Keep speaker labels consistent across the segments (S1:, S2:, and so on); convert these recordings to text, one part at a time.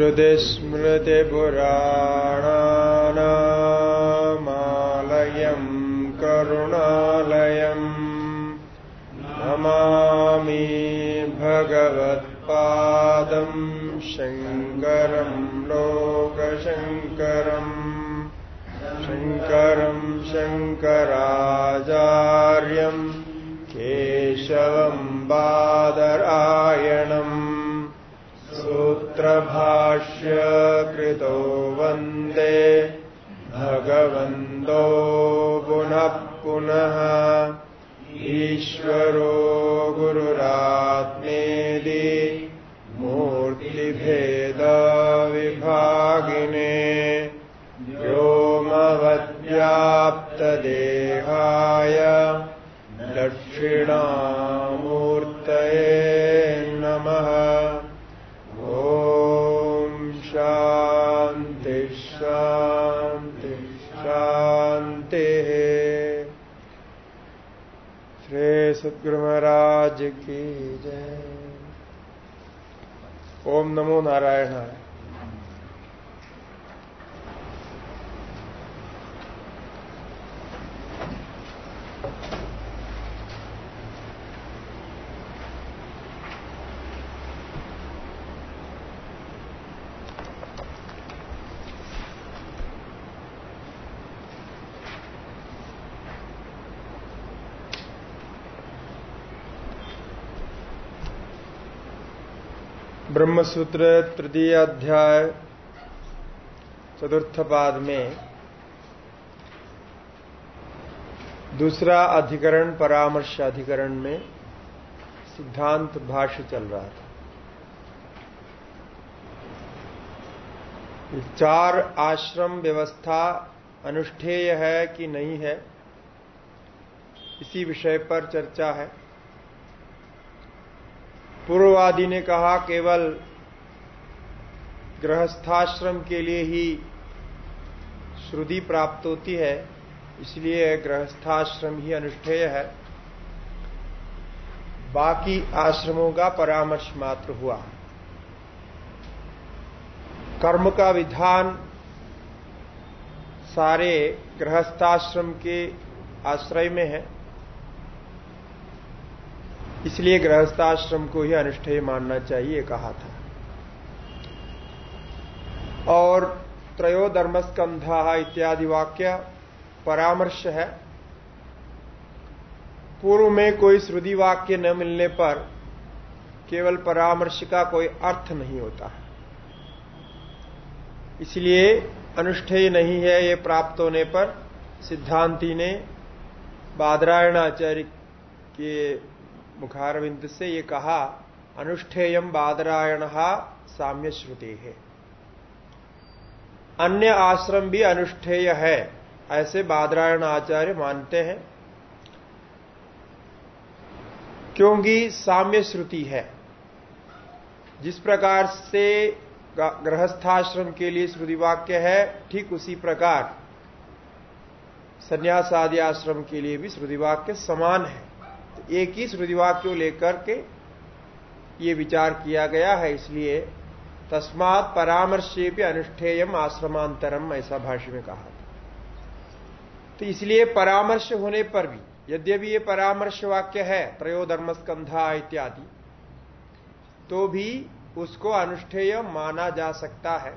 S1: श्रुति स्मृतिपुराणानामालयम् करुणालयम् नमामि भगवत्पादं शङ्करं लोकशङ्करम् शङ्करं शङ्कराचार्यम् केशवम् बादरायणम् सूत्रभाष्य कृतो वन्दे। भगवन्तो पुनः पुनः। ईश्वरो गुरुरात्मेदि मूर्तिभेदविभागिने। व्योमवद्व्याप्तदेहाय दक्षिणामूर्तये सद्गुरु महाराज की जय। ओम नमो नारायणाय। ब्रह्मसूत्र तृतीय अध्याय चतुर्थ पाद में दूसरा अधिकरण, परामर्श अधिकरण में सिद्धांत भाष्य चल रहा था। चार आश्रम व्यवस्था अनुष्ठेय है कि नहीं है, इसी विषय पर चर्चा है। पूर्ववादी ने कहा, केवल गृहस्थाश्रम के लिए ही श्रुति प्राप्त होती है, इसलिए गृहस्थाश्रम ही अनुष्ठेय है। बाकी आश्रमों का परामर्श मात्र हुआ। कर्म का विधान सारे गृहस्थाश्रम के आश्रय में है। इसलिए गृहस्थाश्रम को ही अनुष्ठेय मानना चाहिए कहा था। और त्रयो धर्मस्कंधा इत्यादि वाक्य परामर्श है। पूर्व में कोई श्रुति वाक्य न मिलने पर केवल परामर्श का कोई अर्थ नहीं होता। है इसलिए अनुष्ठेय नहीं है ये प्राप्त होने पर सिद्धांति ने बादरायण आचार्य के मुखारविंद से ये कहा अनुष्ठेयम बादरायण साम्य श्रुति है अन्य आश्रम भी अनुष्ठेय है, ऐसे बादरायण आचार्य मानते हैं। क्योंकि साम्य श्रुति है। जिस प्रकार से गृहस्थाश्रम के लिए श्रुति वाक्य है, ठीक उसी प्रकार संन्यास आदि आश्रम के लिए भी श्रुति वाक्य समान है। एक ही श्रुतिवाक्य को लेकर के ये विचार किया गया है, इसलिए तस्मात परामर्शे भी अनुष्ठेयम आश्रमांतरम, ऐसा भाष्य में कहा तो इसलिए परामर्श होने पर भी, यद्यपि ये परामर्श वाक्य है त्रयोधर्मस्कंधा इत्यादि तो भी उसको अनुष्ठेय माना जा सकता है।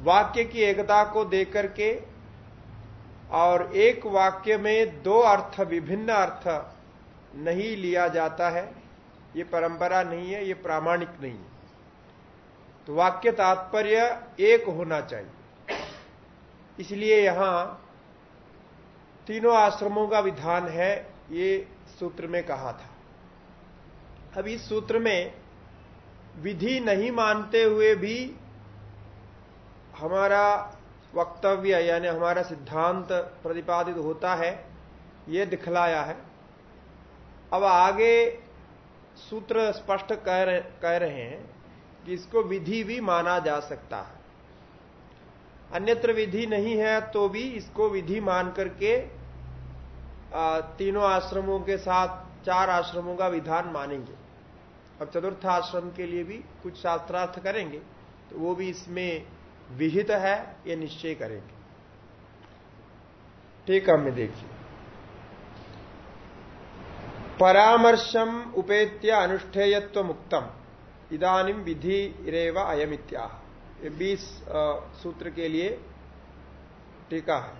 S1: वाक्य की एकता को देकर के और एक वाक्य में दो अर्थ, विभिन्न अर्थ नहीं लिया जाता है। ये परंपरा नहीं है, ये प्रामाणिक नहीं है। तो वाक्य तात्पर्य एक होना चाहिए। इसलिए यहाँ तीनों आश्रमों का विधान है, ये सूत्र में कहा था। अब इस सूत्र में विधि नहीं मानते हुए भी हमारा वक्तव्य यानी हमारा सिद्धांत प्रतिपादित होता है ये दिखलाया है। अब आगे सूत्र स्पष्ट कह रहे, कह रहे हैं कि इसको विधि भी माना जा सकता है। अन्यत्र विधि नहीं है तो भी इसको विधि मान करके तीनों आश्रमों के साथ चार आश्रमों का विधान मानेंगे। अब चतुर्थ आश्रम के लिए भी कुछ शास्त्रार्थ करेंगे तो वो भी इसमें विहित है, ये निश्चय करेंगे। ठीक हमें देखिए परामर्शम उपेत्य अनुष्ठेयत्व मुक्तम इदानिम विधि रेव अयमित्या बीस सूत्र के लिए टीका है।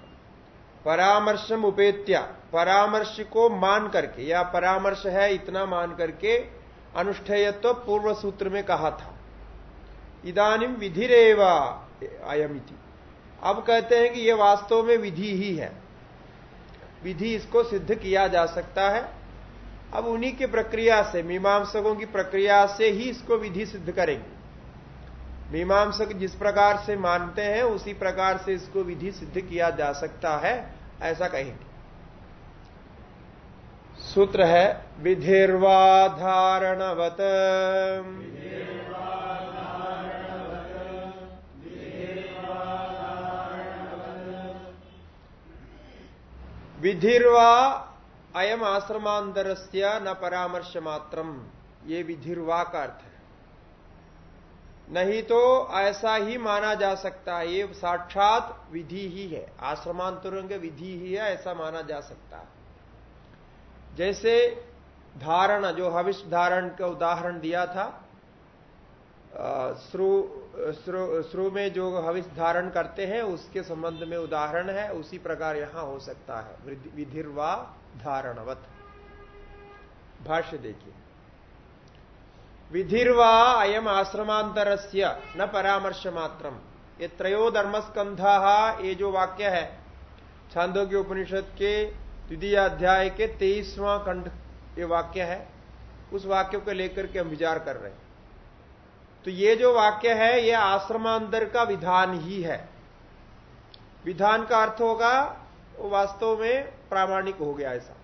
S1: परामर्शम उपेत्या, परामर्श को मान करके, या परामर्श है इतना मान करके, अनुष्ठेयत्व पूर्व सूत्र में कहा था। इदानिम विधिरेवा अयमिति अब कहते हैं कि यह वास्तव में विधि ही है। विधि इसको सिद्ध किया जा सकता है। अब उन्हीं की प्रक्रिया से, मीमांसकों की प्रक्रिया से ही इसको विधि सिद्ध करेंगे। मीमांसक जिस प्रकार से मानते हैं, उसी प्रकार से इसको विधि सिद्ध किया जा सकता है, ऐसा कहेंगे। सूत्र है विधिर्वाधारणवत। विधिर्वा अयम आश्रमांतर न परामर्श मात्रम ये विधिर्वा का अर्थ है। नहीं तो ऐसा ही माना जा सकता है, ये साक्षात विधि ही है। आश्रमांतरंग विधि ही है, ऐसा माना जा सकता है। जैसे धारण, जो हविष धारण का उदाहरण दिया था श्रु में जो हविष धारण करते हैं, उसके संबंध में उदाहरण है, उसी प्रकार यहाँ हो सकता है। विधिर्वा धारणवत। भाष्य देखिए। विधिर्वा अयम आश्रमांतर न परामर्श मात्रम ये त्रयो धर्मस्कंधा ये जो वाक्य है छांदों के उपनिषद के द्वितीय अध्याय के तेईसवां खंड ये वाक्य है, उस वाक्य को लेकर के हम विचार कर रहे हैं। तो ये जो वाक्य है, ये आश्रमांतर का विधान ही है। विधान का अर्थ होगा वास्तव में प्रामाणिक हो गया ऐसा।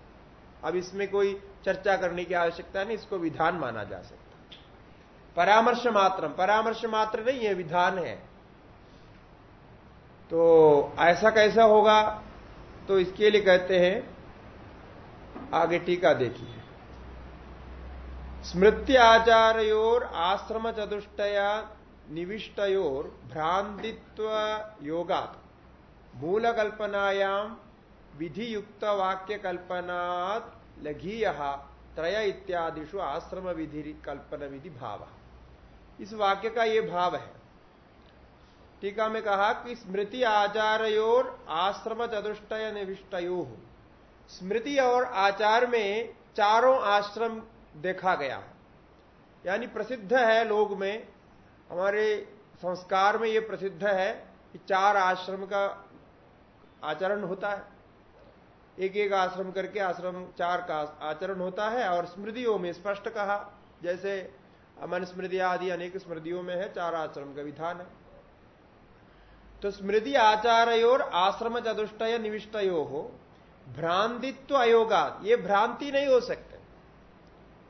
S1: अब इसमें कोई चर्चा करने की आवश्यकता नहीं, इसको विधान माना जा सकता। परामर्श मात्र परामर्श मात्र नहीं, ये विधान है। तो ऐसा कैसा होगा? तो इसके लिए कहते हैं, आगे टीका देखिए। स्मृति आचार्योर आश्रम चतुष्टया निविष्टयोर भ्रांतित्व योगात मूल कल्पनायाम विधि युक्त वाक्य कल्पनात् लघीय त्रय इत्यादिशु आश्रम विधि कल्पना विधि भाव इस वाक्य का यह भाव है। टीका में कहा कि स्मृति आचार्योर आश्रम चतुष्टय निविष्टयो। स्मृति और आचार में चारों आश्रम देखा गया। यानी प्रसिद्ध है लोग में, हमारे संस्कार में यह प्रसिद्ध है कि चार आश्रम का आचरण होता है। एक एक आश्रम करके आश्रम, चार का आचरण होता है और स्मृतियों में स्पष्ट कहा, जैसे मन स्मृति आदि अनेक स्मृतियों में है, चार आश्रम का विधान है। तो स्मृति आचार्योर आश्रम चतुष्टय निविष्टयो हो भ्रांतित्व अयोगा ये भ्रांति नहीं हो सकते।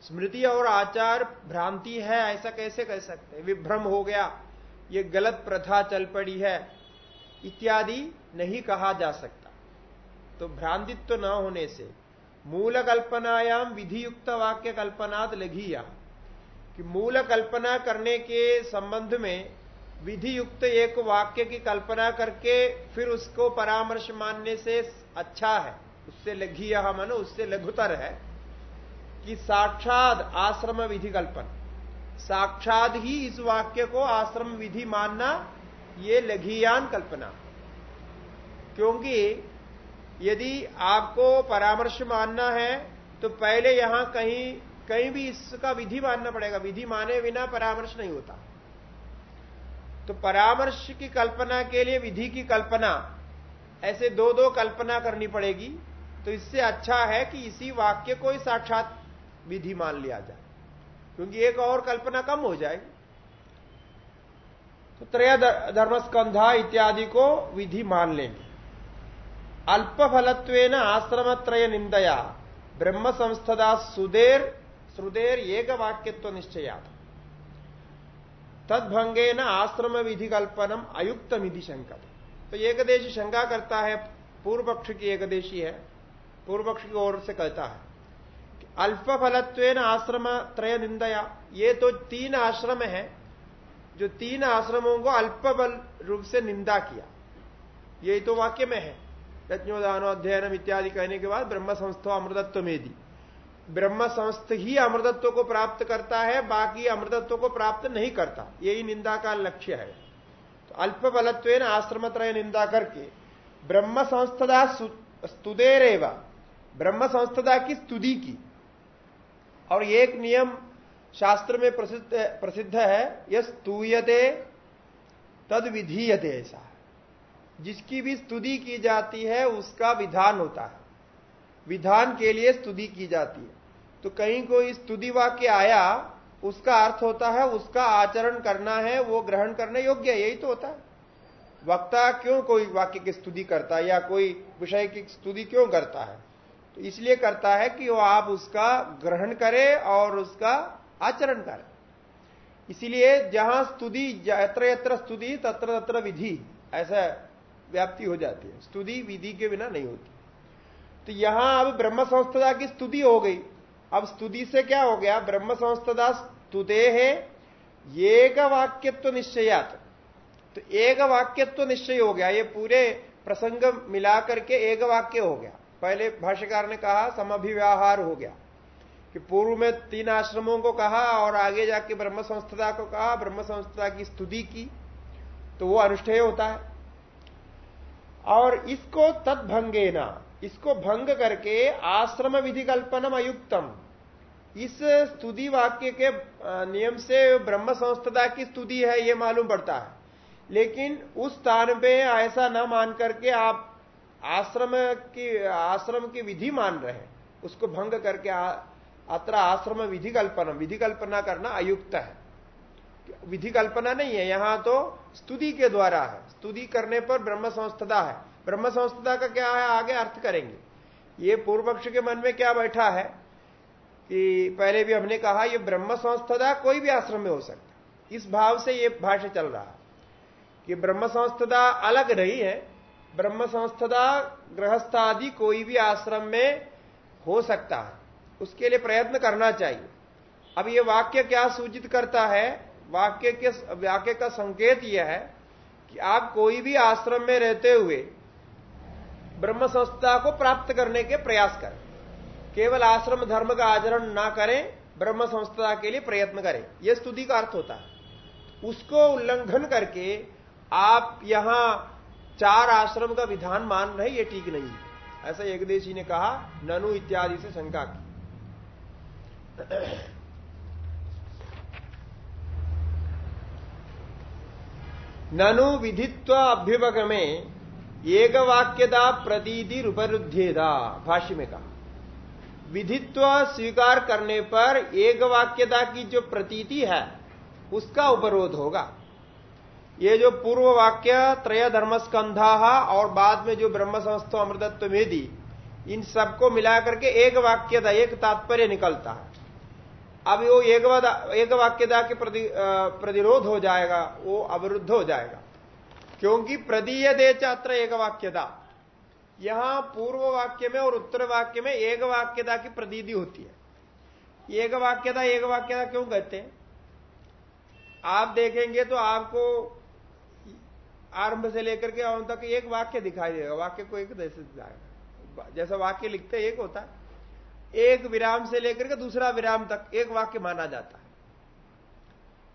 S1: स्मृति और आचार भ्रांति है, ऐसा कैसे कह सकते विभ्रम हो गया। ये गलत प्रथा चल पड़ी है। इत्यादि नहीं कहा जा सकता। तो भ्रांतित्व तो न होने से मूल कल्पनायाम विधि युक्त वाक्य कल्पनाद लघिया कि मूल कल्पना करने के संबंध में विधि युक्त एक वाक्य की कल्पना करके फिर उसको परामर्श मानने से अच्छा है। उससे लघी यह मन, उससे लघुतर है। कि साक्षात आश्रम विधि कल्पना। साक्षात ही इस वाक्य को आश्रम विधि मानना ये लघियान कल्पना। क्योंकि यदि आपको परामर्श मानना है तो पहले यहाँ कहीं कहीं भी इसका विधि मानना पड़ेगा। विधि माने बिना परामर्श नहीं होता। तो परामर्श की कल्पना के लिए विधि की कल्पना, ऐसे दो दो कल्पना करनी पड़ेगी। तो इससे अच्छा है कि इसी वाक्य को ही साक्षात विधि मान लिया जाए। क्योंकि एक और कल्पना कम हो जाएगी। तो त्रय धर्मस्कंधा इत्यादि को विधि मान लेंगे। अल्प फलत्व आश्रम त्रय निंदया ब्रह्म संस्थदा सुदेर श्रुदेर एक वाक्यत्व निश्चया तदभंगे न आश्रम विधि कल्पनम अयुक्त विधि शंका तो एकदेशी शंका करता है पूर्व पक्ष की एकदेशी है पूर्व पक्ष की ओर से कहता है। अल्प फलत्व आश्रम त्रय निंदया। ये तो तीन आश्रम है, जो तीन आश्रमों को अल्प बल रूप से निंदा किया। यही तो वाक्य में है। यज्ञोदानो अध्ययन इत्यादि कहने के बाद ब्रह्म संस्थो अमृतत्व में दी। ब्रह्म संस्थ ही अमृतत्व को प्राप्त करता है, बाकी अमृतत्व को प्राप्त नहीं करता। यही निंदा का लक्ष्य है। तो अल्प बलत्व आश्रम त्रय निंदा करके ब्रह्म संस्थदा स्तुदेरेवा ब्रह्म संस्थदा की स्तुति की। और एक नियम शास्त्र में प्रसिद्ध प्रसिद्ध है यह स्तूयते तद विधीयते ऐसा। जिसकी भी स्तुति की जाती है, उसका विधान होता है। विधान के लिए स्तुति की जाती है। तो कहीं कोई स्तुति वाक्य आया, उसका अर्थ होता है, उसका आचरण करना है, वो ग्रहण करने योग्य है, यही तो होता है। वक्ता क्यों कोई वाक्य की स्तुति करता है, या कोई विषय की स्तुति क्यों करता है? तो इसलिए करता है कि वो आप उसका ग्रहण करे और उसका आचरण करें। इसीलिए जहाँ स्तुति, यत्र यत्र स्तुति, तत्र तत्र विधि, ऐसा व्याप्ति हो जाती है। स्तुति विधि के बिना नहीं होती। तो यहाँ अब ब्रह्म संस्थता की स्तुति हो गई। अब स्तुति से क्या हो गया? ब्रह्म संस्थता स्तुते है, एक वाक्यत्व निश्चयात। तो एक वाक्यत्व निश्चय हो गया। ये पूरे प्रसंग मिलाकर के एक वाक्य हो गया। पहले भाष्यकार ने कहा, समभिव्यवहार हो गया। कि पूर्व में तीन आश्रमों को कहा और आगे जाके ब्रह्म संस्था को कहा, ब्रह्म संस्था की स्तुति की तो वो अनुष्ठेय होता है। और इसको तत्भंगे ना इसको भंग करके आश्रम विधि कल्पनम अयुक्तम। इस स्तुति वाक्य के नियम से ब्रह्म संस्था की स्तुति है, ये मालूम पड़ता है। लेकिन उस स्थान पे ऐसा न मान करके आप आश्रम की आश्रम की विधि मान रहे हैं। उसको भंग करके अत्र आश्रम विधि कल्पना विधि कल्पना करना अयुक्त है। विधि कल्पना नहीं है, यहाँ तो स्तुति के द्वारा है। स्तुति करने पर ब्रह्म संस्थता है। ब्रह्म संस्थता का क्या है? आगे अर्थ करेंगे। ये पूर्व पक्ष के मन में क्या बैठा है कि पहले भी हमने कहा, ये ब्रह्म संस्थता कोई भी आश्रम में हो सकता। इस भाव से ये भाष्य चल रहा है कि ब्रह्म संस्थता अलग नहीं है ब्रह्म संस्थता गृहस्थादि कोई भी आश्रम में हो सकता है। उसके लिए प्रयत्न करना चाहिए। अब ये वाक्य क्या सूचित करता है? वाक्य के वाक्य का संकेत यह है कि आप कोई भी आश्रम में रहते हुए ब्रह्म संस्था को प्राप्त करने के प्रयास करें। केवल आश्रम धर्म का आचरण ना करें ब्रह्म संस्था के लिए प्रयत्न करें। यह स्तुति का अर्थ होता है। उसको उल्लंघन करके आप यहाँ चार आश्रम का विधान मान रहे, ये ठीक नहीं है। ऐसा एकदेशी ने कहा, ननु इत्यादि से शंका की। ननु विधित्व अभ्युपक में एक वाक्यता प्रतीति उपरुद्धेदा भाष्य में कहा। विधित्व स्वीकार करने पर एक वाक्यता की जो प्रतीति है, उसका उपरोध होगा। ये जो पूर्व वाक्य त्रय धर्मस्कंधा और बाद में जो ब्रह्म संस्थो अमृतत्व में दी इन सबको मिलाकर के एक वाक्यता एक तात्पर्य निकलता है। अब वो एक, एक वाक्यता के प्रति, प्रतिरोध हो जाएगा वो अवरुद्ध हो जाएगा। क्योंकि प्रदीय दे चात्र एक वाक्यता यहाँ पूर्व वाक्य में और उत्तर वाक्य में एक वाक्यता की प्रदीदी होती है। एक वाक्यता एक वाक्यता क्यों कहते हैं? आप देखेंगे तो आपको आरंभ से लेकर के अंत तक एक वाक्य दिखाई देगा। वाक्य को एक जैसे जैसा वाक्य लिखते एक होता है। एक विराम से लेकर के दूसरा विराम तक एक वाक्य माना जाता है।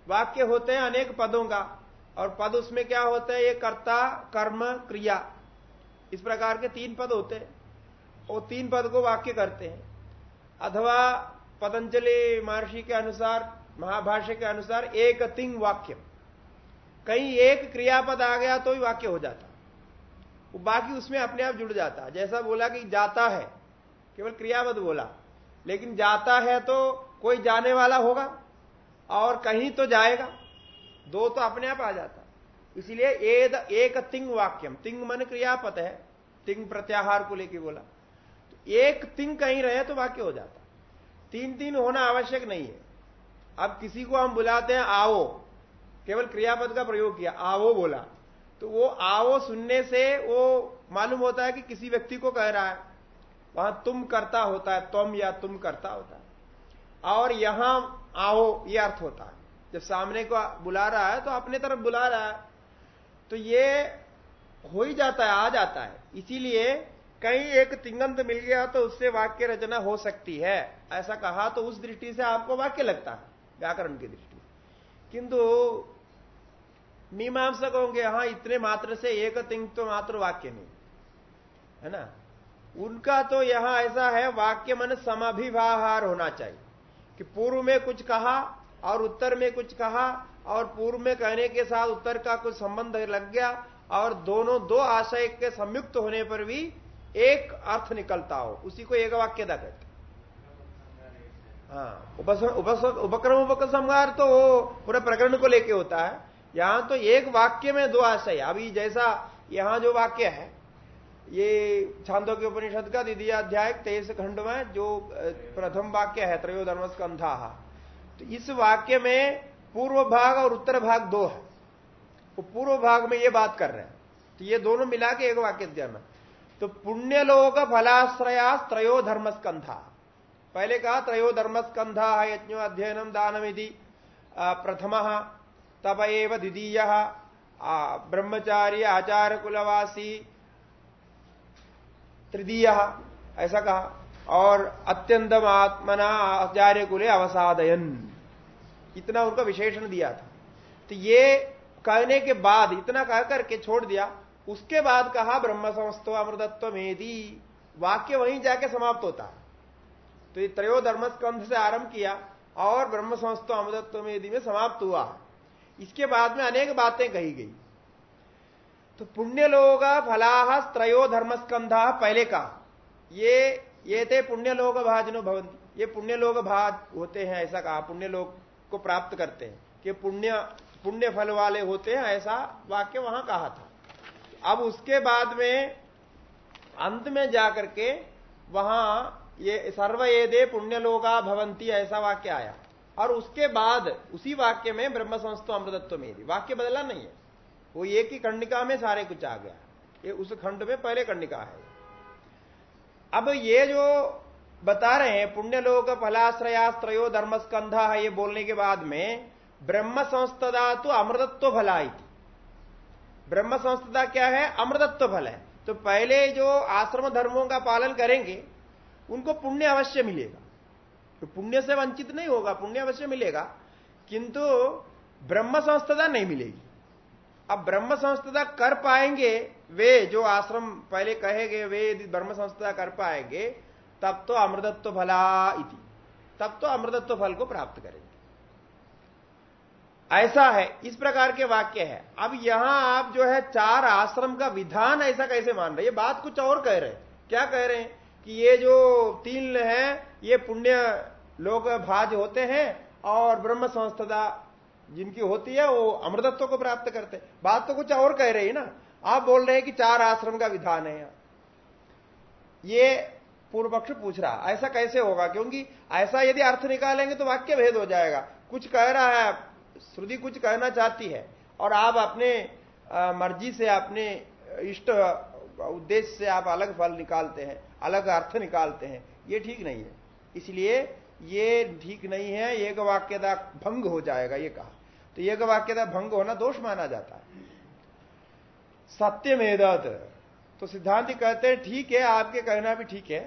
S1: वाक्य होते हैं अनेक पदों का, और पद उसमें क्या होता है? ये कर्ता, कर्म, क्रिया। इस प्रकार के तीन पद होते हैं। वो तीन पद को वाक्य करते हैं। अथवा पतंजलि महर्षि के अनुसार, महाभाष्य के अनुसार एक तिंग वाक्य। कहीं एक क्रियापद आ गया तो ही वाक्य हो जाता। वो बाकी उसमें अपने आप जुड़ जाता। जैसा बोला कि जाता है, केवल क्रियापद बोला। लेकिन जाता है तो कोई जाने वाला होगा और कहीं तो जाएगा। दो तो अपने आप आ जाता। इसलिए एक तिंग वाक्यम। तिंग मन क्रियापद है। तिंग प्रत्याहार को लेके बोला। तो एक तिंग कहीं रहे तो वाक्य हो जाता। तीन तीन होना आवश्यक नहीं है। अब किसी को हम बुलाते हैं, आओ। केवल क्रियापद का प्रयोग किया आवो बोला। तो वो आवो सुनने से वो मालूम होता है कि किसी व्यक्ति को कह रहा है। वहाँ तुम करता होता है, तुम या तुम करता होता है। और यहाँ आओ, ये अर्थ होता है। जब सामने को बुला रहा है तो अपने तरफ़ बुला रहा है। तो ये हो ही जाता है, आ जाता है। इसीलिए कहीं एक तिंगंत मिल गया तो उससे वाक्य रचना हो सकती है। ऐसा कहा तो उस दृष्टि से आपको वाक्य लगता है, व्याकरण की दृष्टि किंतु मीमांसक होंगे हाँ इतने मात्र से एक तिंग तो मात्र वाक्य नहीं। है ना? उनका तो यहाँ ऐसा है, वाक्य मन समाभिवाहार होना चाहिए। कि पूर्व में कुछ कहा और उत्तर में कुछ कहा और पूर्व में कहने के साथ उत्तर का कुछ संबंध लग गया और दोनों दो आशय के संयुक्त होने पर भी एक अर्थ निकलता हो। उसी को एक वाक्यता कहते हाँ। उपक्रम उपसंहार तो पूरे प्रकरण को लेके होता है। यहाँ तो एक वाक्य में दो आशय अभी जैसा यहाँ जो वाक्य है, ये छांदो के उपनिषद का द्वितीय अध्याय, तेईस खंड में जो प्रथम वाक्य है त्रयोधर्म स्कंधा तो इस वाक्य में पूर्व भाग और उत्तर भाग दो है। वो पूर्व भाग में ये बात कर रहे हैं। तो ये दोनों मिला के एक वाक्य जाना तो पुण्यलोक फलाश्रया त्रयो धर्मस्कंधा पहले कहा त्रयो धर्मस्कंधा यज्ञो अध्ययनम दानमिधि प्रथम। तब एव द्वितीय। ब्रह्मचारी आचार कुलवासी तृतीय, ऐसा कहा। और अत्यंतम आत्मना आचार्य कुले अवसादयन। इतना उनका विशेषण दिया था। तो ये कहने के बाद, इतना कह करके छोड़ दिया। उसके बाद कहा ब्रह्म समस्तो अमृतत्व मेदी वाक्य वहीं जाके समाप्त होता। तो ये त्रयो धर्मस्कंध से आरंभ किया और ब्रह्म समस्तो अमृतत्व मेदी में समाप्त हुआ। इसके बाद में अनेक बातें कही गई। तो पुण्य लोग फलाह त्रयो धर्मस्कंधा पहले कहा ये ये थे पुण्य लोग भाजनो भवंती। ये पुण्य लोग भाज होते हैं, ऐसा कहा। पुण्य लोग को प्राप्त करते हैं। कि पुण्य पुण्य फल वाले होते हैं, ऐसा वाक्य वहाँ कहा था। अब उसके बाद में, अंत में जाकर के वहाँ ये सर्व ये दे पुण्य लोगा भवंती, ऐसा वाक्य आया। और उसके बाद, उसी वाक्य में ब्रह्म संस्थो अमृतत्व में वाक्य बदला नहीं है। वो एक ही खंडिका में सारे कुछ आ गया। ये उस खंड में पहले खंडिका है। अब ये जो बता रहे हैं पुण्य लोग फलाश्रयाश्रयो धर्मस्कंधा है ये बोलने के बाद में ब्रह्म संस्थदा तो अमृतत्व फला ब्रह्म संस्थता क्या है? अमृतत्व फल है। तो पहले जो आश्रम धर्मों का पालन करेंगे, उनको पुण्य अवश्य मिलेगा। तो पुण्य से वंचित नहीं होगा, पुण्य अवश्य मिलेगा, किंतु ब्रह्म संस्थता नहीं मिलेगी। अब ब्रह्म संस्थता कर पाएँगे, वे जो आश्रम पहले कहेंगे, वे यदि ब्रह्म संस्थता कर पाएँगे, तब तो अमृतत्व फला इति। तब तो अमृतत्व फल को प्राप्त करेंगे। ऐसा है, इस प्रकार के वाक्य है। अब यहाँ आप जो है चार आश्रम का विधान ऐसा कैसे मान रहे ये बात कुछ और कह रहे हैं। क्या कह रहे हैं कि ये जो तीन है ये पुण्य लोग भाज होते हैं और ब्रह्म संस्था जिनकी होती है, वो अमृतत्व को प्राप्त करते बात तो कुछ और कह रही ना। आप बोल रहे हैं कि चार आश्रम का विधान है। ये पूर्व पक्ष पूछ रहा ऐसा कैसे होगा? क्योंकि ऐसा यदि अर्थ निकालेंगे तो वाक्य भेद हो जाएगा। कुछ कह रहा है, श्रुति कुछ कहना चाहती है और आप अपने मर्ज़ी से, अपने इष्ट उद्देश्य से आप अलग फल निकालते हैं, अलग अर्थ निकालते हैं। ये ठीक नहीं है। इसलिए ये ठीक नहीं है एक वाक्यता भंग हो जाएगा, ये कहा। तो एक वाक्यता भंग होना दोष माना जाता है। सत्य मेदत तो सिद्धांत कहते हैं, ठीक है, आपके कहना भी ठीक है,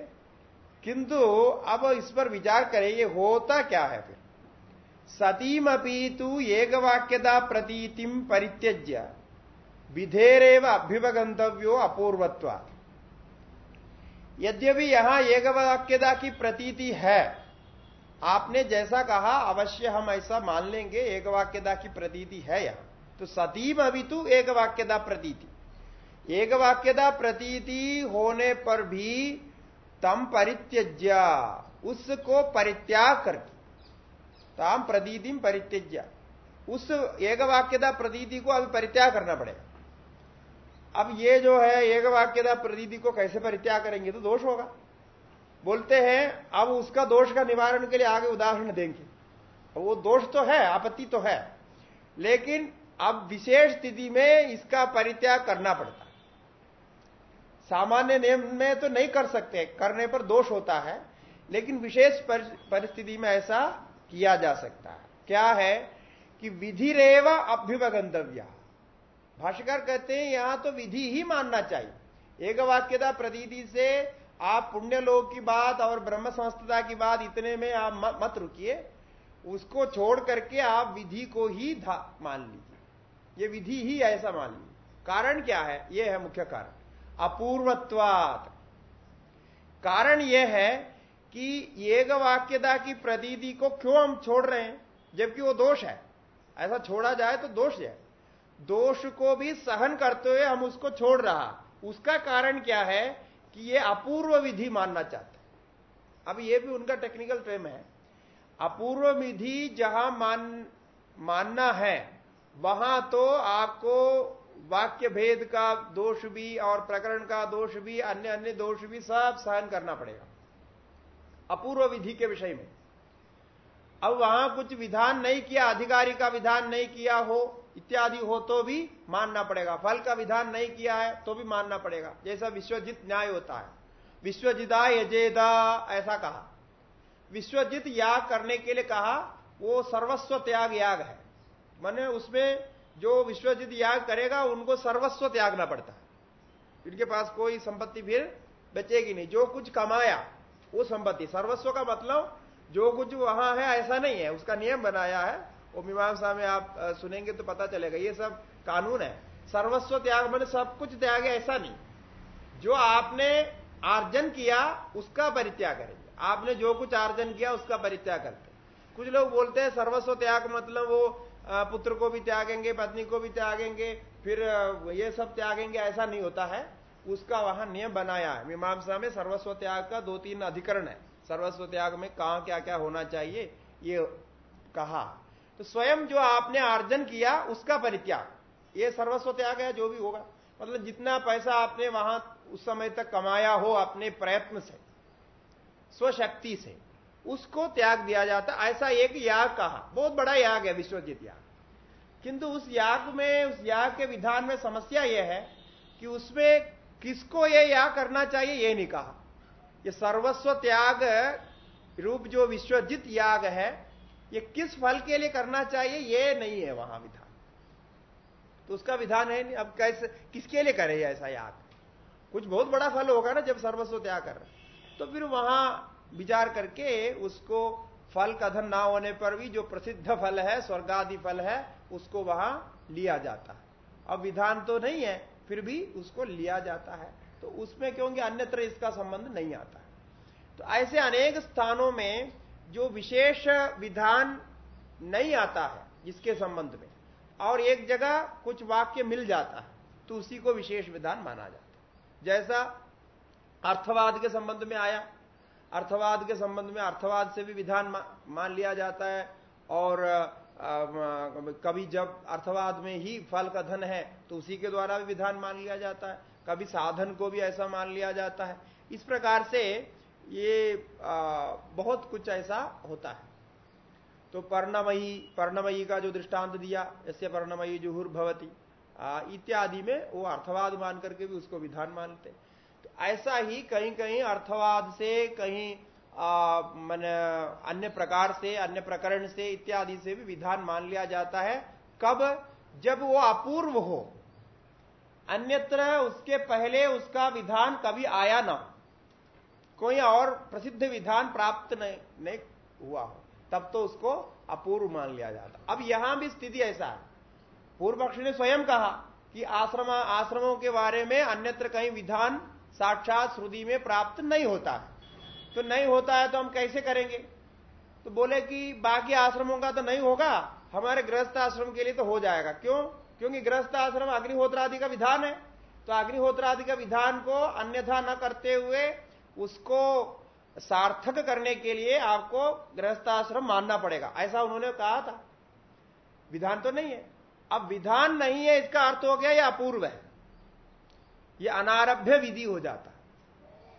S1: किंतु अब इस पर विचार करें, ये होता क्या है फिर? सतीम तु एक वाक्यता प्रतीतिम परित्यज्य। विधेरेव अभ्युपगंतव्यो अपूर्वत्व यद्यपि यहाँ एक वाक्यता की प्रतीति है। आपने जैसा कहा, अवश्य हम ऐसा मान लेंगे एक वाक्यता की प्रतीति है यहाँ। तो सतीम तु एक वाक्यता प्रतीति। एक वाक्यता प्रतीति होने पर भी तम परित्यज्य, उसको परित्याग करके ताम प्रदीतिम परित्यज्य। उस एक वाक्यता प्रतीति को अभी परित्याग करना पड़ेगा। अब ये जो है, एक वाक्यता प्रतीति को कैसे परित्याग करेंगे तो दोष होगा। बोलते हैं, अब उसका दोष का निवारण के लिए आगे उदाहरण देंगे। वो दोष तो है, आपत्ति तो है, लेकिन अब विशेष स्थिति में इसका परित्याग करना पड़ता है। सामान्य नियम में तो नहीं कर सकते, करने पर दोष होता है, लेकिन विशेष परिस्थिति में ऐसा किया जा सकता है। क्या है कि विधि रेव अभ्युपगंतव्य। भाष्यकार कहते हैं, यहाँ तो विधि ही मानना चाहिए। एक वाक्यता प्रतीति से, आप पुण्य लोक की बात और ब्रह्म संस्थता की बात इतने में आप मत रुकिए। उसको छोड़ करके आप विधि को ही मान लीजिए। ये विधि ही ऐसा मान लीजिए। कारण क्या है? यह है मुख्य कारण। अपूर्वत्वात। कारण यह है कि एक वाक्यता की प्रतीति को क्यों हम छोड़ रहे हैं? जबकि वो दोष है। ऐसा छोड़ा जाए तो दोष है। दोष को भी सहन करते हुए हम उसको छोड़ रहा। उसका कारण क्या है कि ये अपूर्व विधि मानना चाहते अब ये भी उनका टेक्निकल टर्म है। अपूर्व विधि जहाँ मान, मानना है, वहाँ तो आपको वाक्य भेद का दोष भी और प्रकरण का दोष भी अन्य अन्य दोष भी सब सहन करना पड़ेगा। अपूर्व विधि के विषय में। अब वहाँ कुछ विधान नहीं किया, अधिकारी का विधान नहीं किया हो इत्यादि हो तो भी मानना पड़ेगा। फल का विधान नहीं किया है तो भी मानना पड़ेगा। जैसा विश्वजित न्याय होता है। विश्वजिदा यजेदा, ऐसा कहा। विश्वजित याग करने के लिए कहा, वो सर्वस्व त्याग याग है। मैंने उसमें जो विश्वजित याग करेगा, उनको सर्वस्व त्यागना पड़ता है। इनके पास कोई संपत्ति फिर बचेगी नहीं। जो कुछ कमाया, वो संपत्ति। सर्वस्व का मतलब जो कुछ वहाँ है, ऐसा नहीं है। उसका नियम बनाया है वो मीमांसा में आप सुनेंगे तो पता चलेगा। ये सब कानून है। सर्वस्व त्याग मैंने सब कुछ त्याग ऐसा नहीं। जो आपने आर्जन किया, उसका परित्याग करेंगे। आपने जो कुछ आर्जन किया, उसका परित्याग करते कुछ लोग बोलते हैं, सर्वस्व त्याग मतलब वो पुत्र को भी त्यागेंगे, पत्नी को भी त्यागेंगे, फिर ये सब त्यागेंगे, ऐसा नहीं होता है। उसका वहाँ नियम बनाया है। मीमांसा में सर्वस्व त्याग का दो तीन अधिकरण है। सर्वस्व त्याग में कहा क्या क्या होना चाहिए, ये कहा। तो स्वयं जो आपने अर्जन किया, उसका परित्याग। ये सर्वस्व त्याग है, जो भी होगा। मतलब जितना पैसा आपने वहाँ उस समय तक कमाया हो अपने प्रयत्न से, स्वशक्ति से, उसको त्याग दिया जाता। ऐसा एक याग कहा। बहुत बड़ा याग है, विश्वजित याग। किंतु उस याग में, उस याग के विधान में समस्या यह है कि उसमें किसको यह याग करना चाहिए यह नहीं कहा। ये सर्वस्व त्याग रूप जो विश्वजित याग है ये किस फल के लिए करना चाहिए, ये नहीं है वहाँ विधान। तो उसका विधान है नहीं, अब कैसे, किसके लिए करे ऐसा याद? कुछ बहुत बड़ा फल होगा ना जब सर्वस्व त्याग कर रहे तो फिर वहाँ विचार करके उसको फल का धन ना होने पर भी जो प्रसिद्ध फल है, स्वर्गादि फल है, उसको वहाँ लिया जाता है। अब विधान तो नहीं है, फिर भी उसको लिया जाता है। तो उसमें क्योंकि अन्यत्र इसका संबंध नहीं आता। तो ऐसे अनेक स्थानों में जो विशेष विधान नहीं आता है, जिसके संबंध में, और एक जगह कुछ वाक्य मिल जाता है तो उसी को विशेष विधान माना जाता है। जैसा अर्थवाद के संबंध में आया, अर्थवाद के संबंध में अर्थवाद से भी विधान मान लिया जाता है, और कभी जब अर्थवाद में ही फल का धन है तो उसी के द्वारा भी विधान मान लिया जाता है, कभी साधन को भी ऐसा मान लिया जाता है। इस प्रकार से ये आ, बहुत कुछ ऐसा होता है। तो पर्णमयी पर्णमयी का जो दृष्टांत दिया ऐसे पर्णमयी जुहुर भवती इत्यादि में वो अर्थवाद मान करके भी उसको विधान मानते तो ऐसा ही कहीं कहीं अर्थवाद से कहीं मन अन्य प्रकार से अन्य प्रकरण से इत्यादि से भी विधान मान लिया जाता है। कब? जब वो अपूर्व हो। अन्यत्र उसके पहले उसका विधान कभी आया ना कोई और प्रसिद्ध विधान प्राप्त नहीं, नहीं हुआ हो तब तो उसको अपूर्व मान लिया जाता। अब यहाँ भी स्थिति ऐसा है। पूर्व पक्ष ने स्वयं कहा कि आश्रम आश्रमों के बारे में अन्यत्र कहीं विधान साक्षात श्रुति में प्राप्त नहीं होता है। तो नहीं होता है तो हम कैसे करेंगे? तो बोले कि बाकी आश्रमों का तो नहीं होगा हमारे गृहस्थ आश्रम के लिए तो हो जाएगा। क्यों? क्योंकि गृहस्थ आश्रम अग्निहोत्र आदि का विधान है। तो अग्निहोत्र आदि का विधान को अन्यथा न करते हुए उसको सार्थक करने के लिए आपको गृहस्थाश्रम मानना पड़ेगा। ऐसा उन्होंने कहा था। विधान तो नहीं है। अब विधान नहीं है, इसका अर्थ हो गया यह अपूर्व है। यह अनारभ्य विधि हो जाता।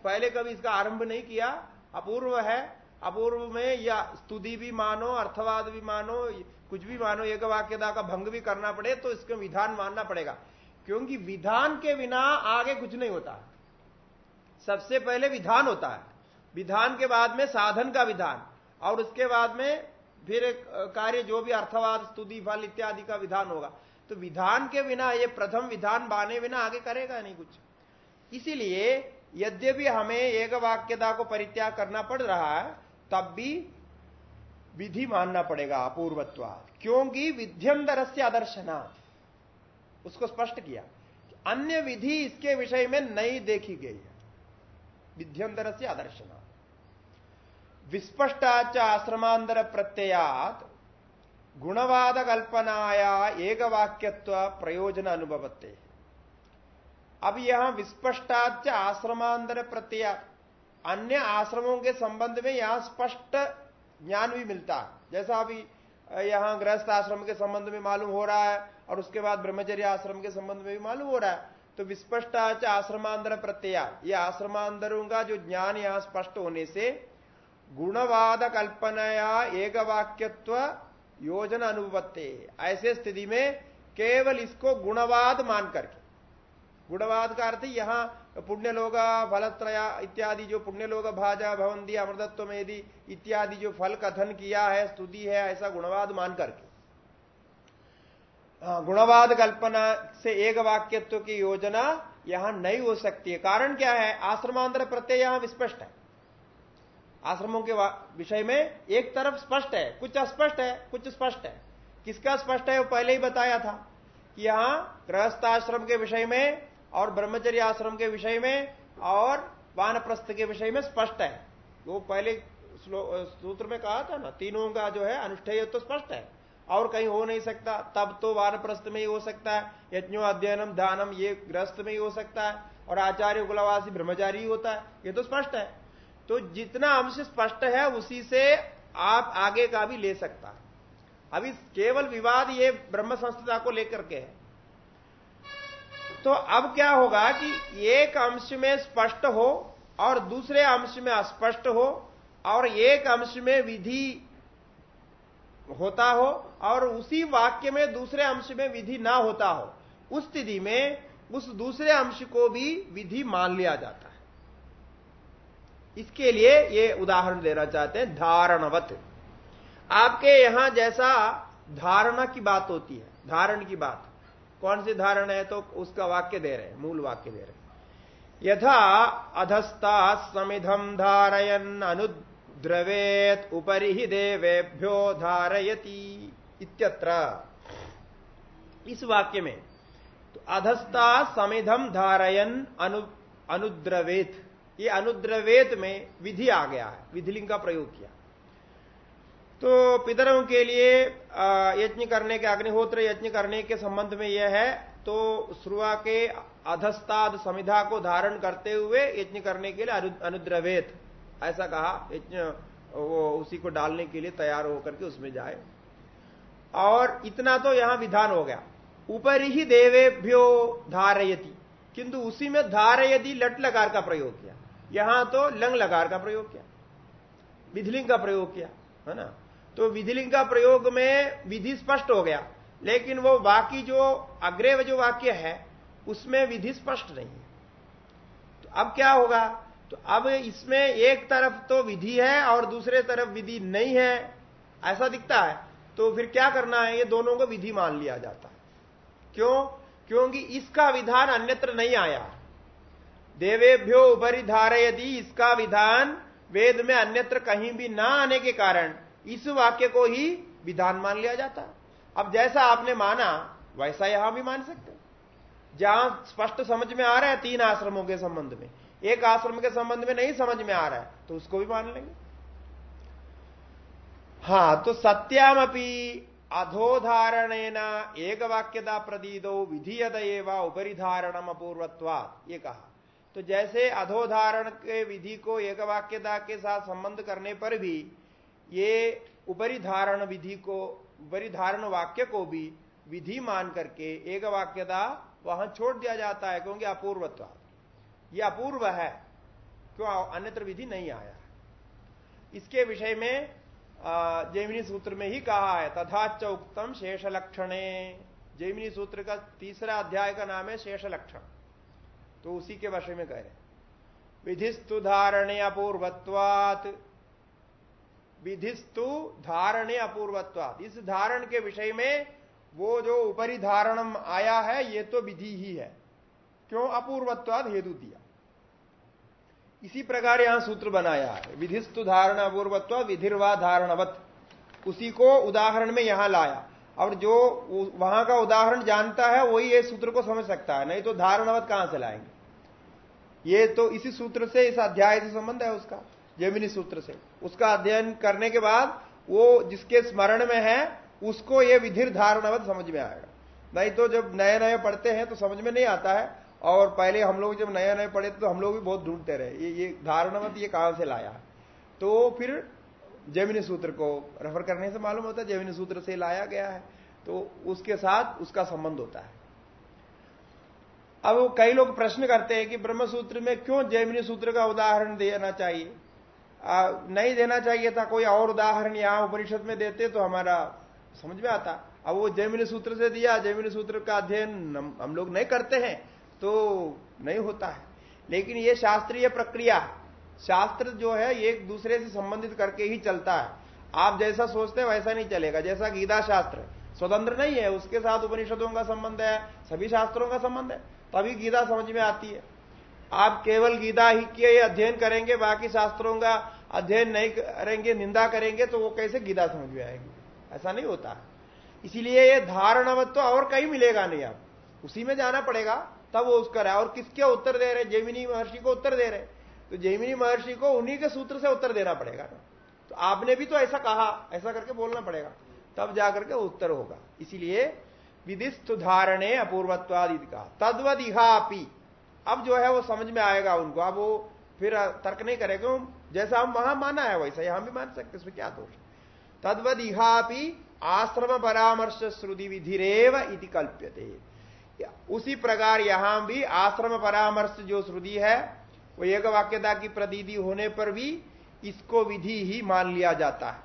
S1: पहले कभी इसका आरंभ नहीं किया। अपूर्व है। अपूर्व में या स्तुति भी मानो, अर्थवाद भी मानो, कुछ भी मानो, एक वाक्यता का भंग भी करना पड़े तो इसको विधान मानना पड़ेगा। क्योंकि विधान के बिना आगे कुछ नहीं होता। सबसे पहले विधान होता है। विधान के बाद में साधन का विधान और उसके बाद में फिर कार्य जो भी अर्थवाद, स्तुति, फल इत्यादि का विधान होगा। तो विधान के बिना, ये प्रथम विधान बाने बिना आगे करेगा नहीं कुछ। इसीलिए यद्यपि हमें एक वाक्यता को परित्याग करना पड़ रहा है, तब भी विधि मानना पड़ेगा अपूर्वत्वाद क्योंकि विध्यंतर से आदर्शना उसको स्पष्ट किया। अन्य विधि इसके विषय में नहीं देखी गई है। विध्यंतर से आदर्शना विस्पष्टाच आश्रमांतर प्रत्ययात गुणवाद कल्पनाया एक वाक्यत्व प्रयोजन अनुभवते। अब यहाँ विस्पष्टाच आश्रमांतर प्रत्यय अन्य आश्रमों के संबंध में यहाँ स्पष्ट ज्ञान भी मिलता है। जैसा अभी यहाँ गृहस्थ आश्रम के संबंध में मालूम हो रहा है और उसके बाद ब्रह्मचर्य आश्रम के संबंध में भी मालूम हो रहा है। तो विस्पष्टाच आश्रमांतर प्रत्यय। ये आश्रमांतरों का जो ज्ञान यहाँ स्पष्ट होने से गुणवाद कल्पनाया एक वाक्यत्व योजना अनुपत्ति। ऐसे स्थिति में केवल इसको गुणवाद मान करके। गुणवाद का अर्थ यहाँ पुण्य लोग फलत्रया इत्यादि जो पुण्य लोग भाजा भवंदी अमृतत्व में इत्यादि जो फल कथन किया है, स्तुति है, ऐसा गुणवाद मान करके। गुणवाद कल्पना से एक वाक्यत्व की योजना यहाँ नहीं हो सकती है। कारण क्या है? आश्रमांतर प्रत्यय यहाँ स्पष्ट है। आश्रमों के विषय में एक तरफ़ स्पष्ट है, कुछ अस्पष्ट है, कुछ स्पष्ट है। किसका स्पष्ट है? वो पहले ही बताया था कि यहाँ गृहस्थ आश्रम के विषय में और ब्रह्मचर्य आश्रम के विषय में और वानप्रस्थ के विषय में स्पष्ट है। वो पहले सूत्र में कहा था ना, तीनों का जो है अनुष्ठेय तो स्पष्ट है। और कहीं हो नहीं सकता। तब तो वानप्रस्थ में ही हो सकता है। यज्ञो, अध्ययनम, दानम, ये ग्रस्त में ही हो सकता है। और आचार्य गुलावासी ब्रह्मचारी होता है। ये तो स्पष्ट है। तो जितना अंश स्पष्ट है, उसी से आप आगे का भी ले सकता है। अभी केवल विवाद ये ब्रह्म संस्था को लेकर के है। तो अब क्या होगा कि एक अंश में स्पष्ट हो और दूसरे अंश में अस्पष्ट हो और एक अंश में विधि होता हो और उसी वाक्य में दूसरे अंश में विधि ना होता हो, उस स्थिति में उस दूसरे अंश को भी विधि मान लिया जाता है। इसके लिए ये उदाहरण देना चाहते हैं, धारणवत। आपके यहाँ जैसा धारणा की बात होती है, धारण की बात। कौन सी धारण है? तो उसका वाक्य दे रहे हैं, मूल वाक्य दे रहे हैं। यथा अधस्ता समिधम धारयन अनुद्रवेत उपरि ही देवेभ्यो धारयती इत्यत्र। इस वाक्य में तो अधस्ता समिधम धारयन अनु, अनुद्रवेत। ये अनुद्रवेत में विधि आ गया है, विधिलिंग का प्रयोग किया। तो पितरों के लिए यज्ञ करने के अग्निहोत्र यज्ञ करने के संबंध में यह है तो श्रुआ के अधस्ताद समिधा को धारण करते हुए यज्ञ करने के लिए अनुद्रवेत। ऐसा कहा वो उसी को डालने के लिए तैयार होकर के उसमें जाए। और इतना तो यहाँ विधान हो गया। ऊपर ही देवेभ्यो धारयति। किंतु उसी में धारयति लट लकार का प्रयोग किया। यहाँ तो लंग लकार का प्रयोग किया। विधिलिंग का प्रयोग किया, है ना? तो विधिलिंग का प्रयोग में विधि स्पष्ट हो गया। लेकिन वो बाकी जो अग्रेव जो वाक्य है, उसमें विधि स्पष्ट नहीं है। तो अब क्या होगा? तो अब इसमें एक तरफ़ तो विधि है और दूसरे तरफ़ विधि नहीं है, ऐसा दिखता है। तो फिर क्या करना है? ये दोनों को विधि मान लिया जाता है। क्यों? क्योंकि इसका विधान अन्यत्र नहीं आया। देवेभ्यो उपरि धारयदि इसका विधान वेद में अन्यत्र कहीं भी ना आने के कारण इस वाक्य को ही विधान मान लिया जाता। अब जैसा आपने माना, वैसा यहाँ भी मान सकते जहाँ स्पष्ट समझ में आ रहा है तीन आश्रमों के संबंध में। एक आश्रम के संबंध में नहीं समझ में आ रहा है तो उसको भी मान लेंगे। हाँ तो सत्याम अपनी अधोधारण एक वाक्यता प्रदीदो विधियत एवं उपरिधारणम अपूर्वत्वा ये कहा। तो जैसे अधोधारण के विधि को एक वाक्यता के साथ संबंध करने पर भी, ये उपरि धारण विधि को उपरि धारण वाक्य को भी विधि मान करके एक वाक्यता वहाँ छोड़ दिया जाता है, क्योंकि अपूर्वत्व ये अपूर्व है। क्यों? अन्यत्र विधि नहीं आया। इसके विषय में जैमिनी सूत्र में ही कहा है तथा चौक्तम शेष लक्षणे जैमिनी सूत्र का तीसरा अध्याय का नाम है शेष लक्षण तो उसी के विषय में कह रहे विधिस्तु धारणे अपूर्वत्वात। विधिस्तु धारणे अपूर्वत्वात। इस धारण के विषय में वो जो उपरि धारणम आया है, ये तो विधि ही है। क्यों? अपूर्वत्वाद हेतु दिया। इसी प्रकार यहाँ सूत्र बनाया है। विधिस्तु धारण अपूर्वत्व विधिर्वा धारणवत। उसी को उदाहरण में यहाँ लाया। और जो वहाँ का उदाहरण जानता है, वही ये सूत्र को समझ सकता है। नहीं तो धारणवत कहाँ से लाएँगे? ये तो इसी सूत्र से, इस अध्याय से संबंध है उसका, जमीनी सूत्र से। उसका अध्ययन करने के बाद, वो जिसके स्मरण में है, उसको ये विधिर धारणवत समझ में आएगा। नहीं तो जब नए नए पढ़ते हैं तो समझ में नहीं आता है। और पहले हम लोग जब नए नए पढ़े तो हम लोग भी बहुत ढूंढते रहे। ये ये धारणवत ये कहाँ से लाया। तो फिर जमीनी सूत्र को रेफर करने से मालूम होता है जमीनी सूत्र से लाया गया है। तो उसके साथ उसका संबंध होता है। अब कई लोग प्रश्न करते हैं कि ब्रह्म सूत्र में क्यों जैमिनी सूत्र का उदाहरण देना चाहिए? आ, नहीं देना चाहिए था कोई और उदाहरण यहाँ उपनिषद में देते तो हमारा समझ में आता। अब वो जैमिनी सूत्र से दिया जैमिनी सूत्र का अध्ययन हम लोग नहीं करते हैं। तो नहीं होता है। लेकिन ये शास्त्रीय प्रक्रिया, शास्त्र जो है एक दूसरे से संबंधित करके ही चलता है। आप जैसा सोचते हैं, वैसा नहीं चलेगा। जैसा गीता शास्त्र, स्वतंत्र नहीं है, उसके साथ उपनिषदों का संबंध है, सभी शास्त्रों का संबंध है, तभी गीता समझ में आती है। आप केवल गीता ही के अध्ययन करेंगे, बाकी शास्त्रों का अध्ययन नहीं करेंगे, निंदा करेंगे तो वो कैसे गीता समझ में आएगी? ऐसा नहीं होता। इसीलिए ये धारणवत्व तो और कहीं मिलेगा नहीं आप उसी में जाना पड़ेगा। तब वो उसका है और किसके उत्तर दे रहे जैमिनी महर्षि को उत्तर दे रहे तो जैमिनी महर्षि को उन्हीं के सूत्र से उत्तर देना पड़ेगा ना। तो आपने भी तो ऐसा कहा, ऐसा करके बोलना पड़ेगा। तब जाकर के उत्तर होगा। इसीलिए विधिस्तु धारणे अपूर्वत्वादि का तद्वद अब जो है वो समझ में आएगा उनको। अब वो फिर तर्क नहीं करेगा जैसा हम वहाँ माना है, वैसा यहाँ भी मान सकते इसमें क्या दोष तद्वद इहापी आश्रम परामर्श श्रुति विधिरेव इति कल्प्यते। उसी प्रकार यहाँ भी आश्रम परामर्श जो श्रुति है, वो एक वाक्यता की प्रतीति होने पर भी इसको विधि ही मान लिया जाता है।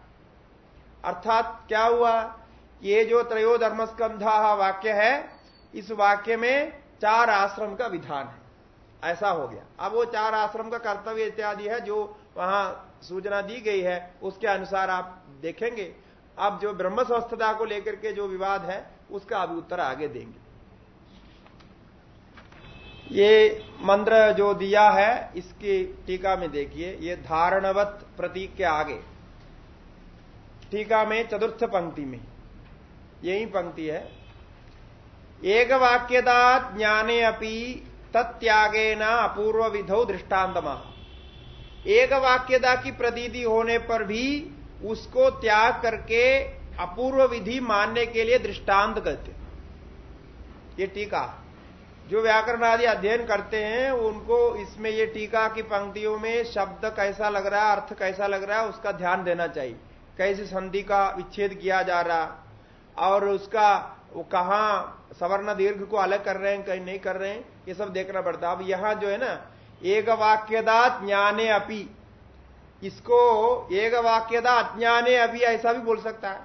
S1: अर्थात क्या हुआ? ये जो त्रयो धर्मस्कंधा वाक्य है, इस वाक्य में चार आश्रम का विधान है। ऐसा हो गया। अब वो चार आश्रम का कर्तव्य इत्यादि है, जो वहाँ सूचना दी गई है, उसके अनुसार आप देखेंगे। अब जो ब्रह्म स्वस्थता को लेकर के जो विवाद है, उसका अभी उत्तर आगे देंगे। ये मंत्र जो दिया है, इसकी टीका में देखिए, ये धारणवत प्रतीक के आगे। टीका में चतुर्थ पंक्ति में, यही पंक्ति है। एक वाक्यता ज्ञाने अपि तत्यागे न अपूर्व विधो दृष्टान्तमा। एक वाक्यता की प्रतीति होने पर भी उसको त्याग करके अपूर्व विधि मानने के लिए दृष्टांत कहते ये टीका। जो व्याकरण आदि अध्ययन करते हैं, उनको इसमें ये टीका की पंक्तियों में शब्द कैसा लग रहा है अर्थ कैसा लग रहा है उसका ध्यान देना चाहिए। कैसे संधि का विच्छेद किया जा रहा, और उसका वो कहा सवर्ण दीर्घ को अलग कर रहे हैं, कहीं नहीं कर रहे हैं, ये सब देखना पड़ता अब यहाँ जो है ना एक वाक्यदा ज्ञाने अपी। इसको एक वाक्यदा अज्ञाने अभी ऐसा भी बोल सकता है।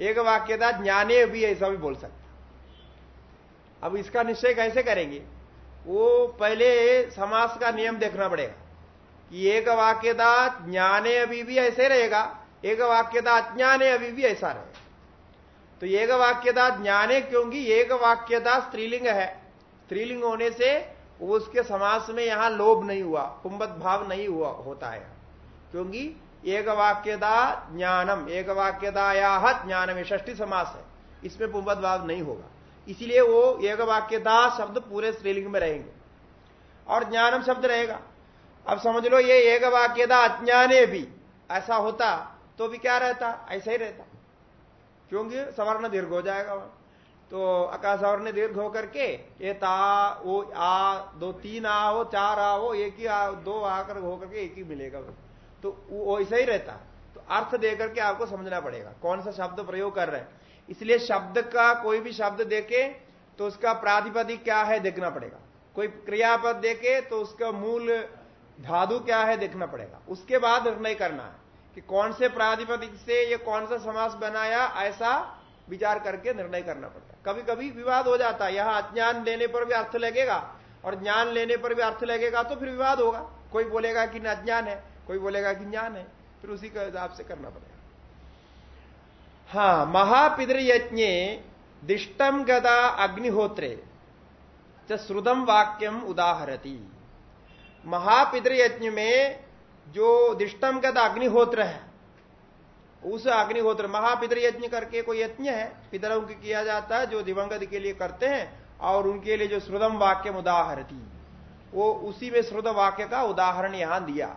S1: एक वाक्यदा ज्ञाने अभी ऐसा भी बोल सकता है। अब इसका निश्चय कैसे करेंगे? वो पहले समास का नियम देखना पड़ेगा कि एक वाक्यदा ज्ञाने अभी भी ऐसे रहेगा, एक वाक्यता अज्ञाने अभी भी ऐसा रहेगा तो एक वाक्यता ज्ञाने क्योंकि एक वाक्यता स्त्रीलिंग है। स्त्रीलिंग होने से उसके समास में यहाँ लोभ नहीं हुआ कुंभत भाव नहीं हुआ, होता है। क्योंकि एक वाक्यता ज्ञानम, एक वाक्यताया ज्ञानम ष्ठी समास है। इसमें पुंबत भाव नहीं होगा। इसीलिए वो एक वाक्यता शब्द पूरे स्त्रीलिंग में रहेंगे। और ज्ञानम शब्द रहेगा। अब समझ लो ये एक वाक्यता अज्ञाने भी, ऐसा होता तो भी क्या रहता? ऐसा ही रहता। क्योंकि सवर्ण दीर्घ हो जाएगा वहाँ। तो आकाश दीर्घ होकर के ये ता वो आ, दो, तीन आ हो चार आ हो एक ही आ, दो आकर होकर के एक ही मिलेगा। तो वो ऐसा ही रहता। तो अर्थ देकर के आपको समझना पड़ेगा। कौन सा शब्द प्रयोग कर रहे हैं? इसलिए शब्द का कोई भी शब्द देखे तो उसका प्रातिपदिक क्या है देखना पड़ेगा। कोई क्रियापद देखे तो उसका मूल धातु क्या है देखना पड़ेगा। उसके बाद निर्णय करना है कि कौन से प्राधिपतिक से ये कौन सा समास बनाया, ऐसा विचार करके निर्णय करना पड़ता है। कभी कभी विवाद हो जाता है। यहाँ अज्ञान लेने पर भी अर्थ लगेगा और ज्ञान लेने पर भी अर्थ लगेगा तो फिर विवाद होगा। कोई बोलेगा कि अज्ञान है, कोई बोलेगा कि ज्ञान है, फिर उसी के हिसाब से करना पड़ेगा। हाँ महापितृयज्ञ दिष्टम गदा अग्निहोत्रे श्रुतम वाक्यम उदाहरती। महापितृयज्ञ में जो दिष्टम गदा अग्निहोत्र है, उस अग्निहोत्र महापितृ यज्ञ करके कोई यज्ञ है, पितरों की किया जाता है, जो दिवंगत के लिए करते हैं, और उनके लिए जो श्रुदम वाक्य उदाहरती। वो उसी में श्रुत वाक्य का उदाहरण यहाँ दिया।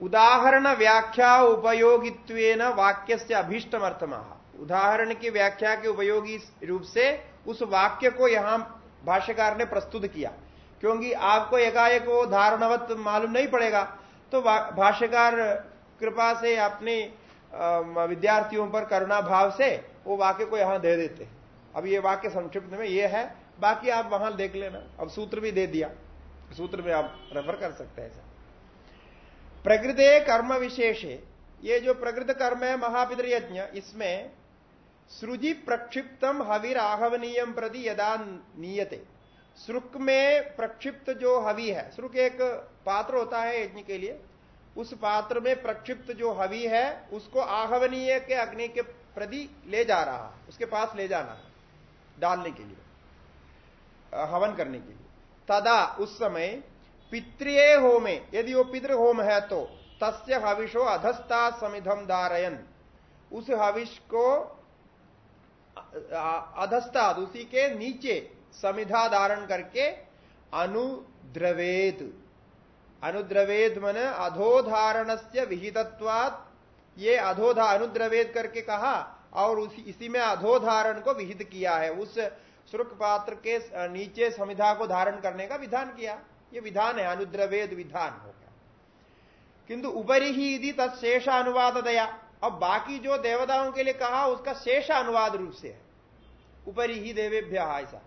S1: उदाहरण व्याख्या उपयोगित्व वाक्य से अभीष्टम उदाहरण की व्याख्या के उपयोगी रूप से उस वाक्य को यहाँ भाष्यकार ने प्रस्तुत किया। क्योंकि आपको एकाएक वो धारणवत मालूम नहीं पड़ेगा तो भाष्यकार कृपा से अपने विद्यार्थियों पर करुणा भाव से वो वाक्य को यहाँ दे देते अब ये वाक्य संक्षिप्त में ये है, बाकी आप वहाँ देख लेना। अब सूत्र भी दे दिया। सूत्र में आप रेफर कर सकते हैं प्रकृति कर्म विशेष ये जो प्रकृत कर्म है महापितृ यज्ञ इसमें सृजि प्रक्षिप्तम हविर आहवनीयम प्रति यदा नियते। श्रुक में प्रक्षिप्त जो हवि है, श्रुक एक पात्र होता है यज्ञ के लिए, उस पात्र में प्रक्षिप्त जो हवि है, उसको आहवनीय के अग्नि के प्रति ले जा रहा है, उसके पास ले जाना है, डालने के लिए, हवन करने के लिए। तदा उस समय पितृय होमे, यदि वो पितृ होम है तो तस्य हविषो अधस्ता समिधम दारयन उस हविष को अधस्ता, उसी के नीचे समिधा धारण करके अनुद्रवेद। अनुद्रवेद मन अधोधारण से विहितत्वात, ये अधोधा, अनुद्रवेद करके कहा, और उसी, इसी में अधोधारण को विहित किया है। उस श्रुक पात्र के नीचे समिधा को धारण करने का विधान किया। ये विधान है, अनुद्रवेद विधान हो गया। किंतु उपरि ही यदि तत्शेष अनुवाद दया अब बाकी जो देवताओं के लिए कहा, उसका शेष अनुवाद रूप से है। उपरि ही देवेभ्य ऐसा।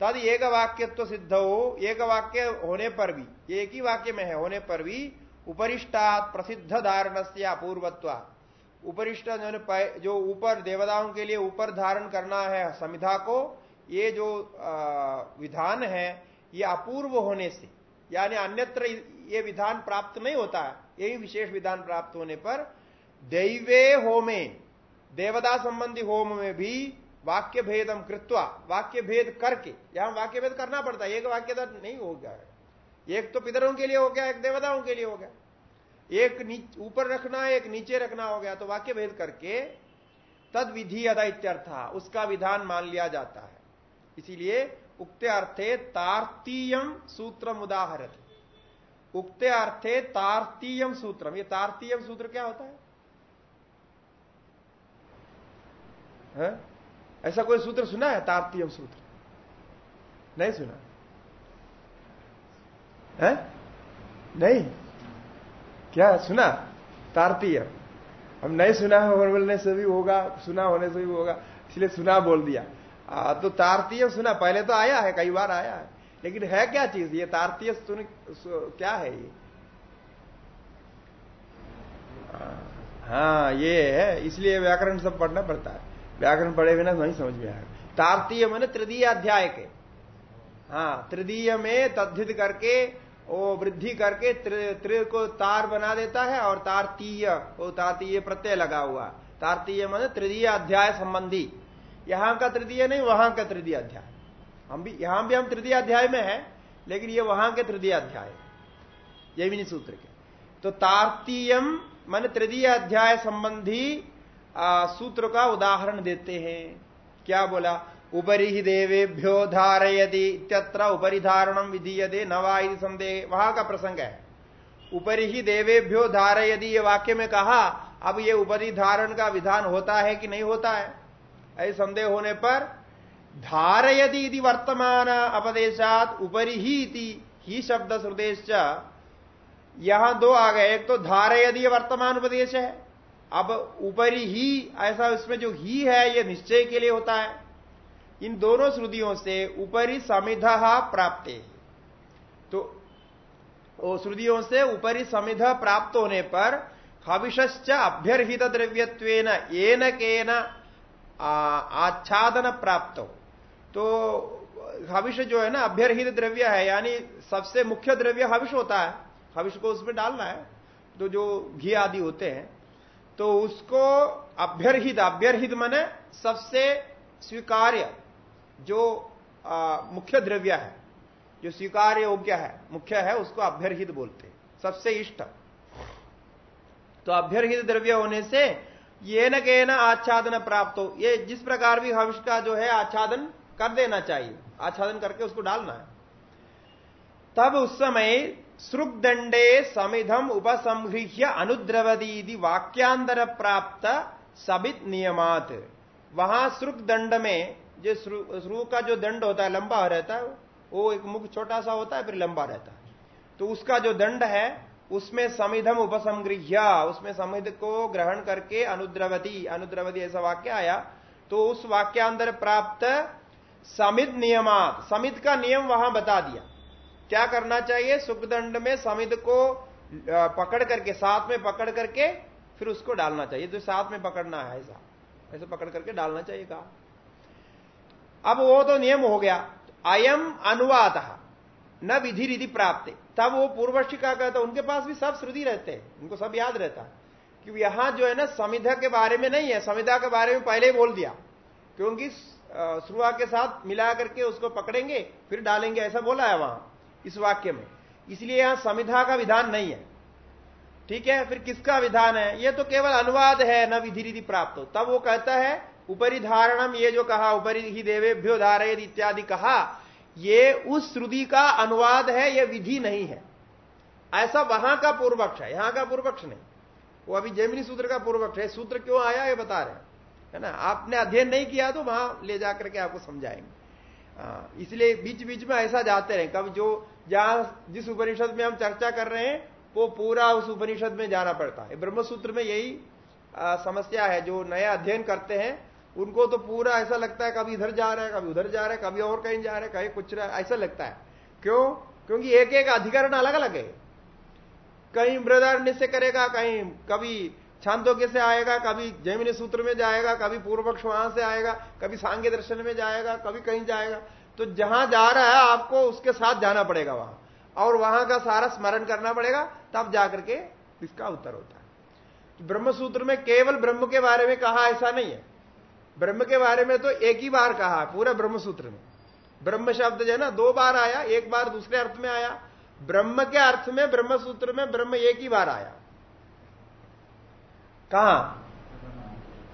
S1: तद एक वाक्यत्व तो सिद्ध हो एक वाक्य होने पर भी एक ही वाक्य में है, होने पर भी उपरिष्टात प्रसिद्ध धारण से अपूर्वत्वा उपरिष्ट जो ऊपर देवताओं के लिए ऊपर धारण करना है समिधा को, ये जो विधान है ये अपूर्व होने से, यानी अन्यत्र ये विधान प्राप्त नहीं होता, यही विशेष विधान प्राप्त होने पर दैवे होमे, देवता संबंधी होम में भी वाक्य भेदम कृत्वा, वाक्य भेद करके, यहाँ वाक्य भेद करना पड़ता है, एक वाक्य तो नहीं हो गया। एक तो पितरों के लिए हो गया, एक देवताओं के लिए हो गया। एक ऊपर रखना, एक नीचे रखना हो गया तो वाक्य भेद करके तद विधि अदा इत्यर्थ, उसका विधान मान लिया जाता है। इसीलिए उक्ते अर्थे तार्तीयम सूत्रम उदाहरत। उक्ते अर्थे तार्तीयम सूत्रम ये तार्तीयम सूत्र क्या होता है, है? ऐसा कोई सूत्र सुना है तार्तीयम सूत्र? नहीं सुना। है? नहीं। क्या सुना? तारतीय। हम नहीं सुना बोलने से भी होगा सुना होने से भी होगा इसलिए सुना बोल दिया। आ, तो तारतीय सुना पहले तो आया है कई बार आया है। लेकिन है क्या चीज़? ये तारतीय सुन क्या है ये? हाँ ये है इसलिए व्याकरण सब पढ़ना पड़ता है। व्याकरण पढ़े बिना नहीं समझ में आएगा तारतीय मैंने तृतीय अध्याय के। हाँ तृतीय में तद्धित करके वो वृद्धि करके त्रि को तार बना देता है और तारतीय वो तारतीय प्रत्यय लगा हुआ। तारतीय मैंने तृतीय अध्याय संबंधी यहाँ का तृतीय नहीं, वहाँ का तृतीय अध्याय। हम भी, यहाँ भी हम तृतीय अध्याय में है, लेकिन ये वहाँ के तृतीय अध्याय जैमिनी सूत्र के। तो तार्तीयम मन तृतीय अध्याय संबंधी सूत्र का उदाहरण देते हैं। क्या बोला? उपरी ही देवेभ्यो धारयदि इत्यत्र उपरि धारणम विधीयदे नवा संदेह। वहाँ का प्रसंग है। उपरी ही देवेभ्यो धारयदि ये वाक्य में कहा, अब ये उपरी धारण का विधान होता है कि नहीं होता है? ऐसे संदेह होने पर धारयदि यदि वर्तमान अपदेशात उपरि ही इति ही शब्द श्रुदेश यहाँ दो आ गए, एक तो धारयदि वर्तमान उपदेश है। अब ऊपरी ही, ऐसा उसमें जो ही है यह निश्चय के लिए होता है। इन दोनों श्रुतियों से ऊपरी समिधा प्राप्त। तो श्रुतियों से ऊपरी समिधा प्राप्त होने पर हविष्च अभ्यर्हित द्रव्यत्व येन केन आच्छादन प्राप्त। हो तो हविष जो है ना अभ्यर्हित द्रव्य है यानी सबसे मुख्य द्रव्य हविष होता है। हविष को उसमें डालना है तो जो घी आदि होते हैं तो उसको अभ्यर्हित अभ्यर्हित माने सबसे स्वीकार्य जो आ, मुख्य द्रव्य है जो स्वीकार्य योग्य है मुख्य है उसको अभ्यर्हित बोलते हैं सबसे इष्ट। तो अभ्यर्हित द्रव्य होने से ये न के न आच्छादन प्राप्त। हो ये जिस प्रकार भी हविष का जो है आच्छादन कर देना चाहिए। आच्छादन करके उसको डालना है। तब उस समय दंडे समिधम उपसंगृह्य अनुद्रवदी वाक्यांतर प्राप्त सबित नियमात। वहाँ श्रुक दंड में जो श्रु का जो दंड होता है, लंबा रहता है, वो एक मुख छोटा सा होता है, फिर लंबा रहता है। तो उसका जो दंड है उसमें समिधम उपसंगृह्य, उसमें समिध को ग्रहण करके अनुद्रवती अनुद्रवती ऐसा वाक्य आया तो उस वाक्यांतर प्राप्त समित नियमात समित का नियम वहाँ बता दिया। क्या करना चाहिए? सुखदंड में समिध को पकड़ करके, साथ में पकड़ करके फिर उसको डालना चाहिए। तो साथ में पकड़ना है ऐसा, ऐसे पकड़ करके डालना चाहिए कहा। अब वो तो नियम हो गया। अयम अनुवाद। न विधि रिधि प्राप्त। तब वो पूर्वशी का कहता, उनके पास भी सब श्रुति रहते हैं, उनको सब याद रहता। है कि यहाँ जो है ना संविधा के बारे में नहीं है संविधा के बारे में पहले ही बोल दिया। क्योंकि श्रुआ के साथ मिला करके उसको पकड़ेंगे, फिर डालेंगे, ऐसा बोला है वहाँ, इस वाक्य में। इसलिए यहाँ संविधा का विधान नहीं है। ठीक है, फिर किसका विधान है? यह तो केवल अनुवाद है, न विधि रिधि प्राप्त। हो तब वो कहता है उपरि धारणम ये जो कहा उपरि ही देवेभ्यो धारय इत्यादि कहा ये उस श्रुति का अनुवाद है यह विधि नहीं है। ऐसा वहाँ का पूर्वक्ष है, यहाँ का पूर्वक्ष नहीं। वो अभी जैमिनी सूत्र का पूर्वक्ष है, सूत्र क्यों आया ये बता रहे है। ना? आपने अध्ययन नहीं किया तो वहाँ ले जाकर के आपको समझाएँगे। इसलिए बीच बीच में ऐसा जाते रहे। कब जो, जहाँ जिस उपनिषद में हम चर्चा कर रहे हैं, वो पूरा उस उपनिषद में जाना पड़ता है। ब्रह्मसूत्र में यही समस्या है। जो नया अध्ययन करते हैं उनको तो पूरा ऐसा लगता है कभी इधर जा रहा है, कभी उधर जा रहा है, कभी और कहीं जा रहा है, कहीं कुछ रहा है, ऐसा लगता है। क्यों? क्योंकि एक एक अधिकरण अलग अलग है। कहीं मृदारण्य से करेगा, कहीं कभी छांदोग्य से आएगा, कभी जैमिनी सूत्र में जाएगा, कभी पूर्व पक्ष वहाँ से आएगा, कभी सांग्य दर्शन में जाएगा, कभी कहीं जाएगा। तो जहाँ जा रहा है, आपको उसके साथ जाना पड़ेगा वहाँ। और वहाँ का सारा स्मरण करना पड़ेगा, तब जाकर के इसका उत्तर होता है। ब्रह्म सूत्र में केवल ब्रह्म के बारे में कहा ऐसा नहीं है। ब्रह्म के बारे में तो एक ही बार कहा, पूरा ब्रह्म सूत्र में। ब्रह्म शब्द जो है ना, दो बार आया, एक बार दूसरे अर्थ में आया। ब्रह्म के अर्थ में ब्रह्म सूत्र में, ब्रह्म एक ही बार आया। कहा?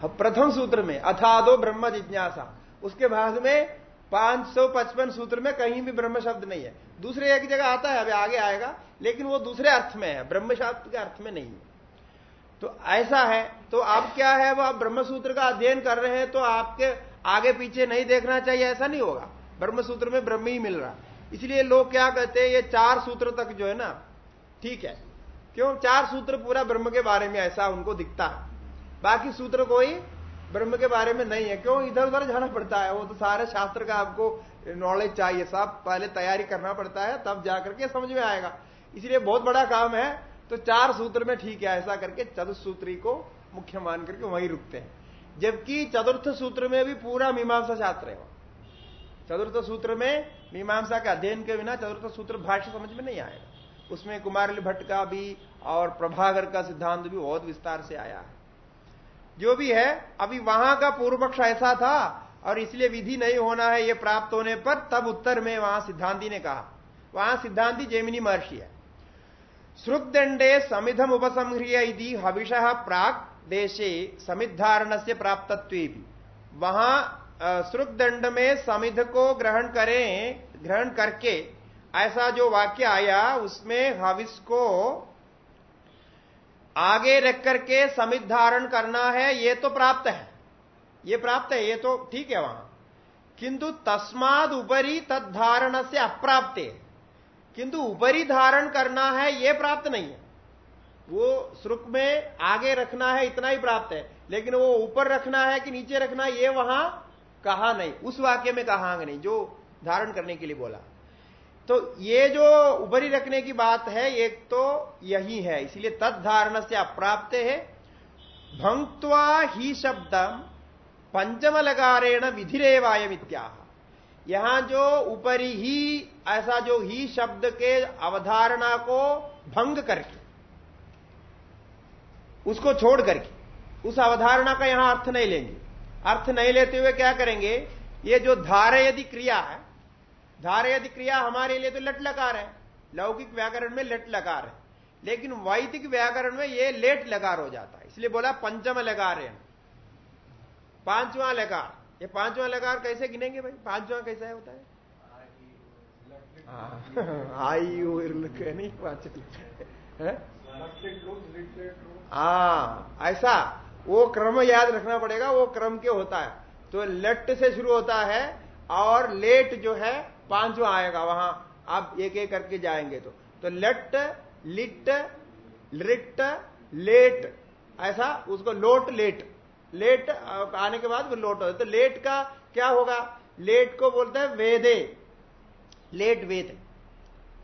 S1: प्रथम सूत्र में, अथादो ब्रह्म जिज्ञासा। उसके बाद में 555 सूत्र में कहीं भी ब्रह्म शब्द नहीं है। दूसरे एक जगह आता है, अभी आगे आएगा, लेकिन वो दूसरे अर्थ में है, ब्रह्म शब्द के अर्थ में नहीं है। तो ऐसा है। तो अब क्या है? वो आप ब्रह्मसूत्र का अध्ययन कर रहे हैं तो आपके आगे पीछे नहीं देखना चाहिए, ऐसा नहीं होगा। ब्रह्मसूत्र में ब्रह्म ही मिल रहा। इसलिए लोग क्या कहते हैं, ये चार सूत्र तक जो है ना, ठीक है। क्यों? चार सूत्र पूरा ब्रह्म के बारे में ऐसा उनको दिखता है। बाकी सूत्र कोई ब्रह्म के बारे में नहीं है। क्यों? इधर उधर जाना पड़ता है। वो तो सारे शास्त्र का आपको नॉलेज चाहिए। सब पहले तैयारी करना पड़ता है, तब जाकर के समझ में आएगा। इसलिए बहुत बड़ा काम है तो चार सूत्र में ठीक है, ऐसा करके चतुसूत्री को मुख्य मान करके वहीं रुकते हैं। जबकि चतुर्थ सूत्र में भी पूरा मीमांसा शास्त्र है चतुर्थ सूत्र में मीमांसा के अध्ययन के बिना चतुर्थ सूत्र भाष्य समझ में नहीं आएगा। उसमें कुमार भट्ट का भी और प्रभाकर का सिद्धांत भी बहुत विस्तार से आया है। जो भी है, अभी वहाँ का पूर्व पक्ष ऐसा था और इसलिए विधि नहीं होना है, ये प्राप्त होने पर तब उत्तर में वहाँ सिद्धांति ने कहा। वहाँ सिद्धांति जेमिनी महर्षि है। श्रुदंडे समिधम उपसंह्रिय हविष प्राक देशे समिधारण से प्राप्तत्व वहाँ श्रुदंड में समिध को ग्रहण करें, ग्रहण करके, ऐसा जो वाक्य आया, उसमें हविष को आगे रख करके समित धारण करना है, ये तो प्राप्त है। ये प्राप्त है, ये तो ठीक है वहाँ। किंतु तस्माद उपरी तत्धारण से अप्राप्त। है किंतु उपरी धारण करना है यह प्राप्त नहीं है। वो श्रुक में आगे रखना है, इतना ही प्राप्त है। लेकिन वो ऊपर रखना है कि नीचे रखना, ये वहाँ कहा नहीं। उस वाक्य में कहा नहीं, जो धारण करने के लिए बोला। तो ये जो उबरी रखने की बात है, एक तो यही है। इसलिए तत्धारण से अप्राप्त है। भंक्वा ही शब्दम पंचम लगारेण विधिरेवाय विद्या यहाँ जो ऊपरी ही, ऐसा जो ही शब्द के अवधारणा को भंग करके, उसको छोड़ करके, उस अवधारणा का यहाँ अर्थ नहीं लेंगे। अर्थ नहीं लेते हुए क्या करेंगे? ये जो धारे यदि क्रिया है, धारे यदि क्रिया हमारे लिए तो लट लकार है, लौकिक व्याकरण में लट लकार है, लेकिन वैदिक व्याकरण में ये लेट लगार हो जाता है। इसलिए बोला पंचम लगार है। पांचवा लगार ये पांचवा लगार कैसे गिनेंगे भाई? पांचवा कैसा होता है, आई नहीं, पाँच हाँ। ऐसा, वो क्रम याद रखना पड़ेगा, वो क्रम के होता है। तो लट से शुरू होता है और लेट जो है पांचवा आएगा वहाँ, आप एक एक करके जाएँगे तो। तो लट, लिट लिट, लेट, ऐसा, उसको लोट, लेट। लेट, आने के बाद वो लोट होता तो लेट का क्या होगा? लेट को बोलते हैं वेदे। लेट वेद।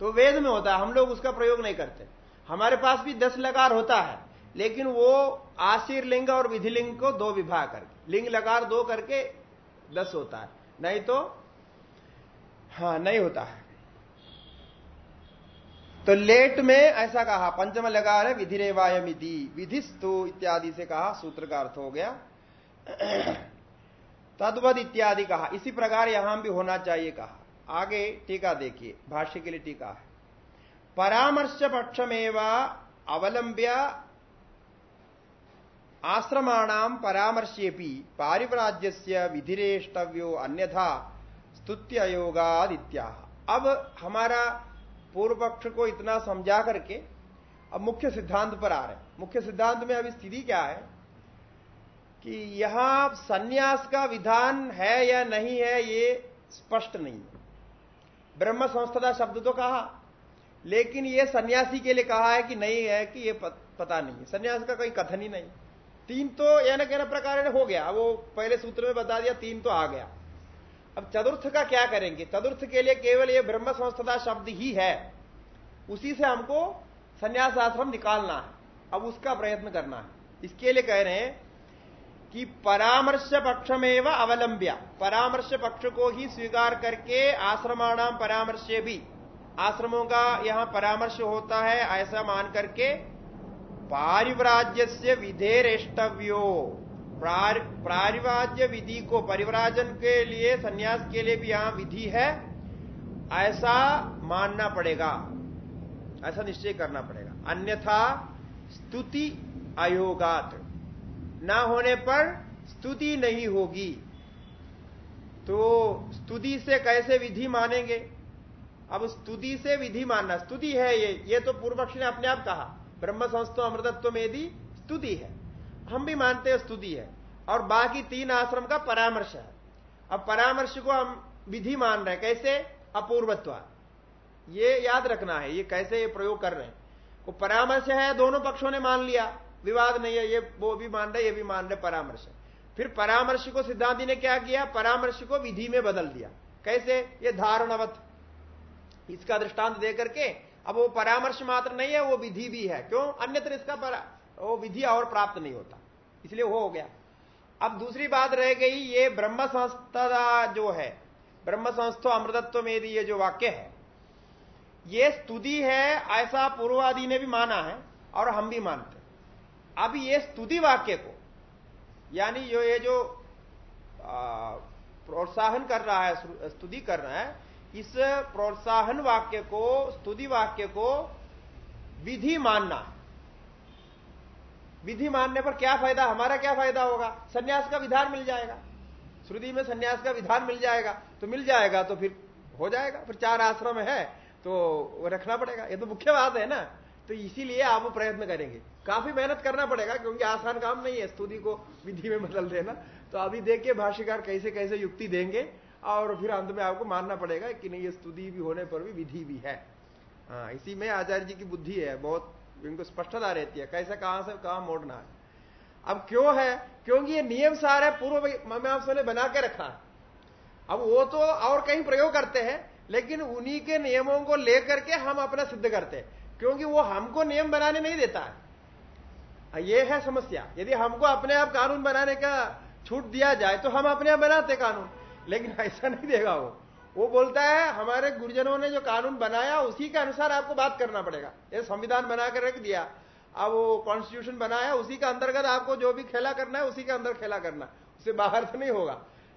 S1: तो वेद में होता है, हम लोग उसका प्रयोग नहीं करते। हमारे पास भी दस लगार होता है, लेकिन वो आशीर लिंग और विधि लिंग को दो विभाग करके, लिंग लकार दो करके दस होता है। नहीं तो हाँ नहीं होता है। तो लेट में ऐसा कहा, पंचम लगा विधि रेवाय विधि विधिस्तु इत्यादि से कहा, सूत्र का अर्थ हो गया। तद्वद इत्यादि कहा, इसी प्रकार यहाँ भी होना चाहिए कहा। आगे टीका देखिए, भाष्य के लिए टीका है। परामर्श पक्षमेवा अवलंब्य आश्रमाणाम परामर्शेपी पारिवराज्य विधिरेष्टव्यो अन्यथा स्तुत्य अब हमारा पूर्व पक्ष को इतना समझा करके अब मुख्य सिद्धांत पर आ रहे मुख्य सिद्धांत में अभी स्थिति क्या है कि यहाँ सन्यास का विधान है या नहीं है ये स्पष्ट नहीं है। ब्रह्म संस्था शब्द तो कहा, लेकिन ये सन्यासी के लिए कहा है कि नहीं है कि ये पता नहीं है। सन्यास का कोई कथन ही नहीं। तीन तो या न कहना प्रकार हो गया। वो पहले सूत्र में बता दिया, तीन तो आ गया। अब चतुर्थ का क्या करेंगे? चतुर्थ के लिए केवल ये ब्रह्म संस्था शब्द ही है। उसी से हमको संन्यास आश्रम निकालना है। अब उसका प्रयत्न करना है। इसके लिए कह रहे हैं कि परामर्श पक्ष में अवलंब्या। परामर्श पक्ष को ही स्वीकार करके आश्रमाणाम परामर्श भी। आश्रमों का यहाँ परामर्श होता है, ऐसा मान करके पारिव्राज्य से विधेरेष्टव्यो। प्रारिवाज्य विधि को परिवराजन के लिए, संन्यास के लिए भी यहाँ विधि है। ऐसा मानना पड़ेगा। ऐसा निश्चय करना पड़ेगा। अन्यथा स्तुति अयोगात। ना होने पर स्तुति नहीं होगी। तो स्तुति से कैसे विधि मानेंगे? अब स्तुति से विधि मानना। स्तुति है ये। ये तो पूर्व पक्ष ने अपने आप कहा। ब्रह्म संस्थो अमृतत्व में यदि स्तुति है। हम भी मानते हैं स्तुति है। और बाकी तीन आश्रम का परामर्श है। अब परामर्श को हम विधि मान रहे हैं। कैसे? अपूर्वत्व। ये याद रखना है, ये कैसे ये प्रयोग कर रहे हैं। वो परामर्श है, दोनों पक्षों ने मान लिया। विवाद नहीं है, ये वो भी मान रहे ये भी मान रहे परामर्श फिर परामर्श को सिद्धांति ने क्या किया? परामर्श को विधि में बदल दिया। कैसे? ये धारणवत। इसका दृष्टांत दे करके अब वो परामर्श मात्र नहीं है, वो विधि भी है। क्यों? अन्यत्र इसका वो विधि और प्राप्त नहीं होता। इसलिए वो हो गया। अब दूसरी बात रह गई, ये ब्रह्म संस्था जो है ब्रह्म संस्थो अमृतत्व में ये जो वाक्य है, ये स्तुति है, ऐसा पूर्वादि ने भी माना है और हम भी मानते अब ये स्तुति वाक्य को, यानी जो ये जो प्रोत्साहन कर रहा है स्तुति कर रहा है, इस प्रोत्साहन वाक्य को, स्तुति वाक्य को विधि मानना विधि मानने पर क्या फ़ायदा? हमारा क्या फ़ायदा होगा? सन्यास का विधान मिल जाएगा। श्रुति में सन्यास का विधान मिल जाएगा तो मिल जाएगा तो फिर हो जाएगा। फिर चार आश्रम है तो रखना पड़ेगा। ये तो मुख्य बात है ना। तो इसीलिए आप प्रयत्न करेंगे। काफ़ी मेहनत करना पड़ेगा, क्योंकि आसान काम नहीं है। स्तुति को विधि में बदल देना। तो अभी देखिए भाष्यकार कैसे कैसे युक्ति देंगे, और फिर अंत में आपको मानना पड़ेगा कि नहीं, ये स्तुति भी होने पर भी विधि भी है। हाँ इसी में आचार्य जी की बुद्धि है, बहुत इनको स्पष्टता रहती है, कैसे, कहाँ से, कहाँ मोड़ना है। अब क्यों है? क्योंकि ये नियम सारे पूर्व मीमांसा ने बना के रखा है। अब वो तो और कहीं प्रयोग करते हैं, लेकिन उन्हीं के नियमों को लेकर के हम अपना सिद्ध करते हैं, क्योंकि वो हमको नियम बनाने नहीं देता है। ये है समस्या। यदि हमको अपने आप कानून बनाने का छूट दिया जाए तो हम अपने आप बनाते कानून, लेकिन ऐसा नहीं देगा वो। वो बोलता है, हमारे गुरुजनों ने जो कानून बनाया, उसी के अनुसार आपको बात करना पड़ेगा। ये संविधान बना कर रख दिया। अब वो कॉन्स्टिट्यूशन बनाया, उसी के अंतर्गत आपको जो भी खेला करना है, उसी के अंदर खेला करना। उससे बाहर तो नहीं होगा।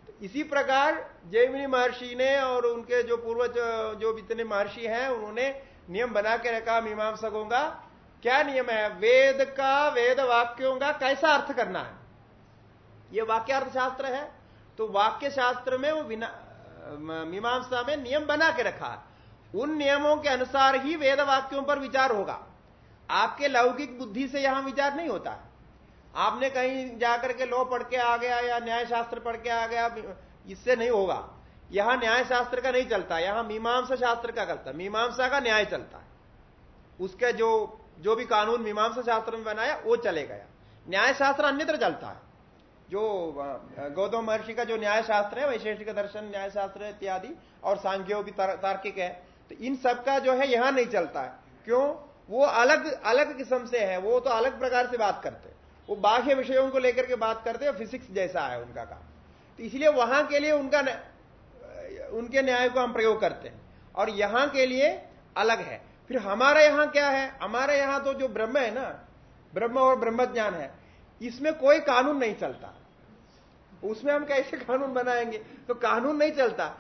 S1: तो इसी प्रकार जयमिनी महर्षि ने और उनके जो पूर्वज, जो इतने महर्षि हैं, उन्होंने नियम बना के रखा मीमांसकों का। क्या नियम है? वेद का, वेद वाक्यों का कैसा अर्थ करना है? ये वाक्यार्थ शास्त्र है। तो वाक्य शास्त्र में वो मीमांसा में नियम बना के रखा। उन नियमों के अनुसार ही वेद वाक्यों पर विचार होगा। आपके लौकिक बुद्धि से यहाँ विचार नहीं होता। आपने कहीं जाकर के लो पढ़ के आ गया या न्याय शास्त्र पढ़ के आ गया, इससे नहीं होगा। यहाँ न्याय शास्त्र का नहीं चलता, यहाँ मीमांसा शास्त्र का चलता। मीमांसा का न्याय चलता है। उसके जो जो भी कानून मीमांसा शास्त्र में बनाया, वो चले गया। न्याय शास्त्र अन्यत्र चलता है। जो गौतम महर्षि का जो न्याय शास्त्र है वैशेषिक दर्शन न्याय शास्त्र इत्यादि और सांख्यो भी तार्किक है। तो इन सब का जो है यहाँ नहीं चलता है। क्यों? वो अलग अलग किस्म से है। वो तो अलग प्रकार से बात करते वो बाह्य विषयों को लेकर के बात करते हैं फिजिक्स जैसा है उनका काम। तो इसलिए वहाँ के लिए उनका न, उनके न्याय को हम प्रयोग करते हैं। और यहाँ के लिए अलग है। फिर हमारे यहाँ क्या है? हमारे यहाँ तो जो ब्रह्म है ना ब्रह्म और ब्रह्म ज्ञान है। इसमें कोई कानून नहीं चलता। उसमें हम कैसे कानून बनाएँगे? तो कानून नहीं चलता।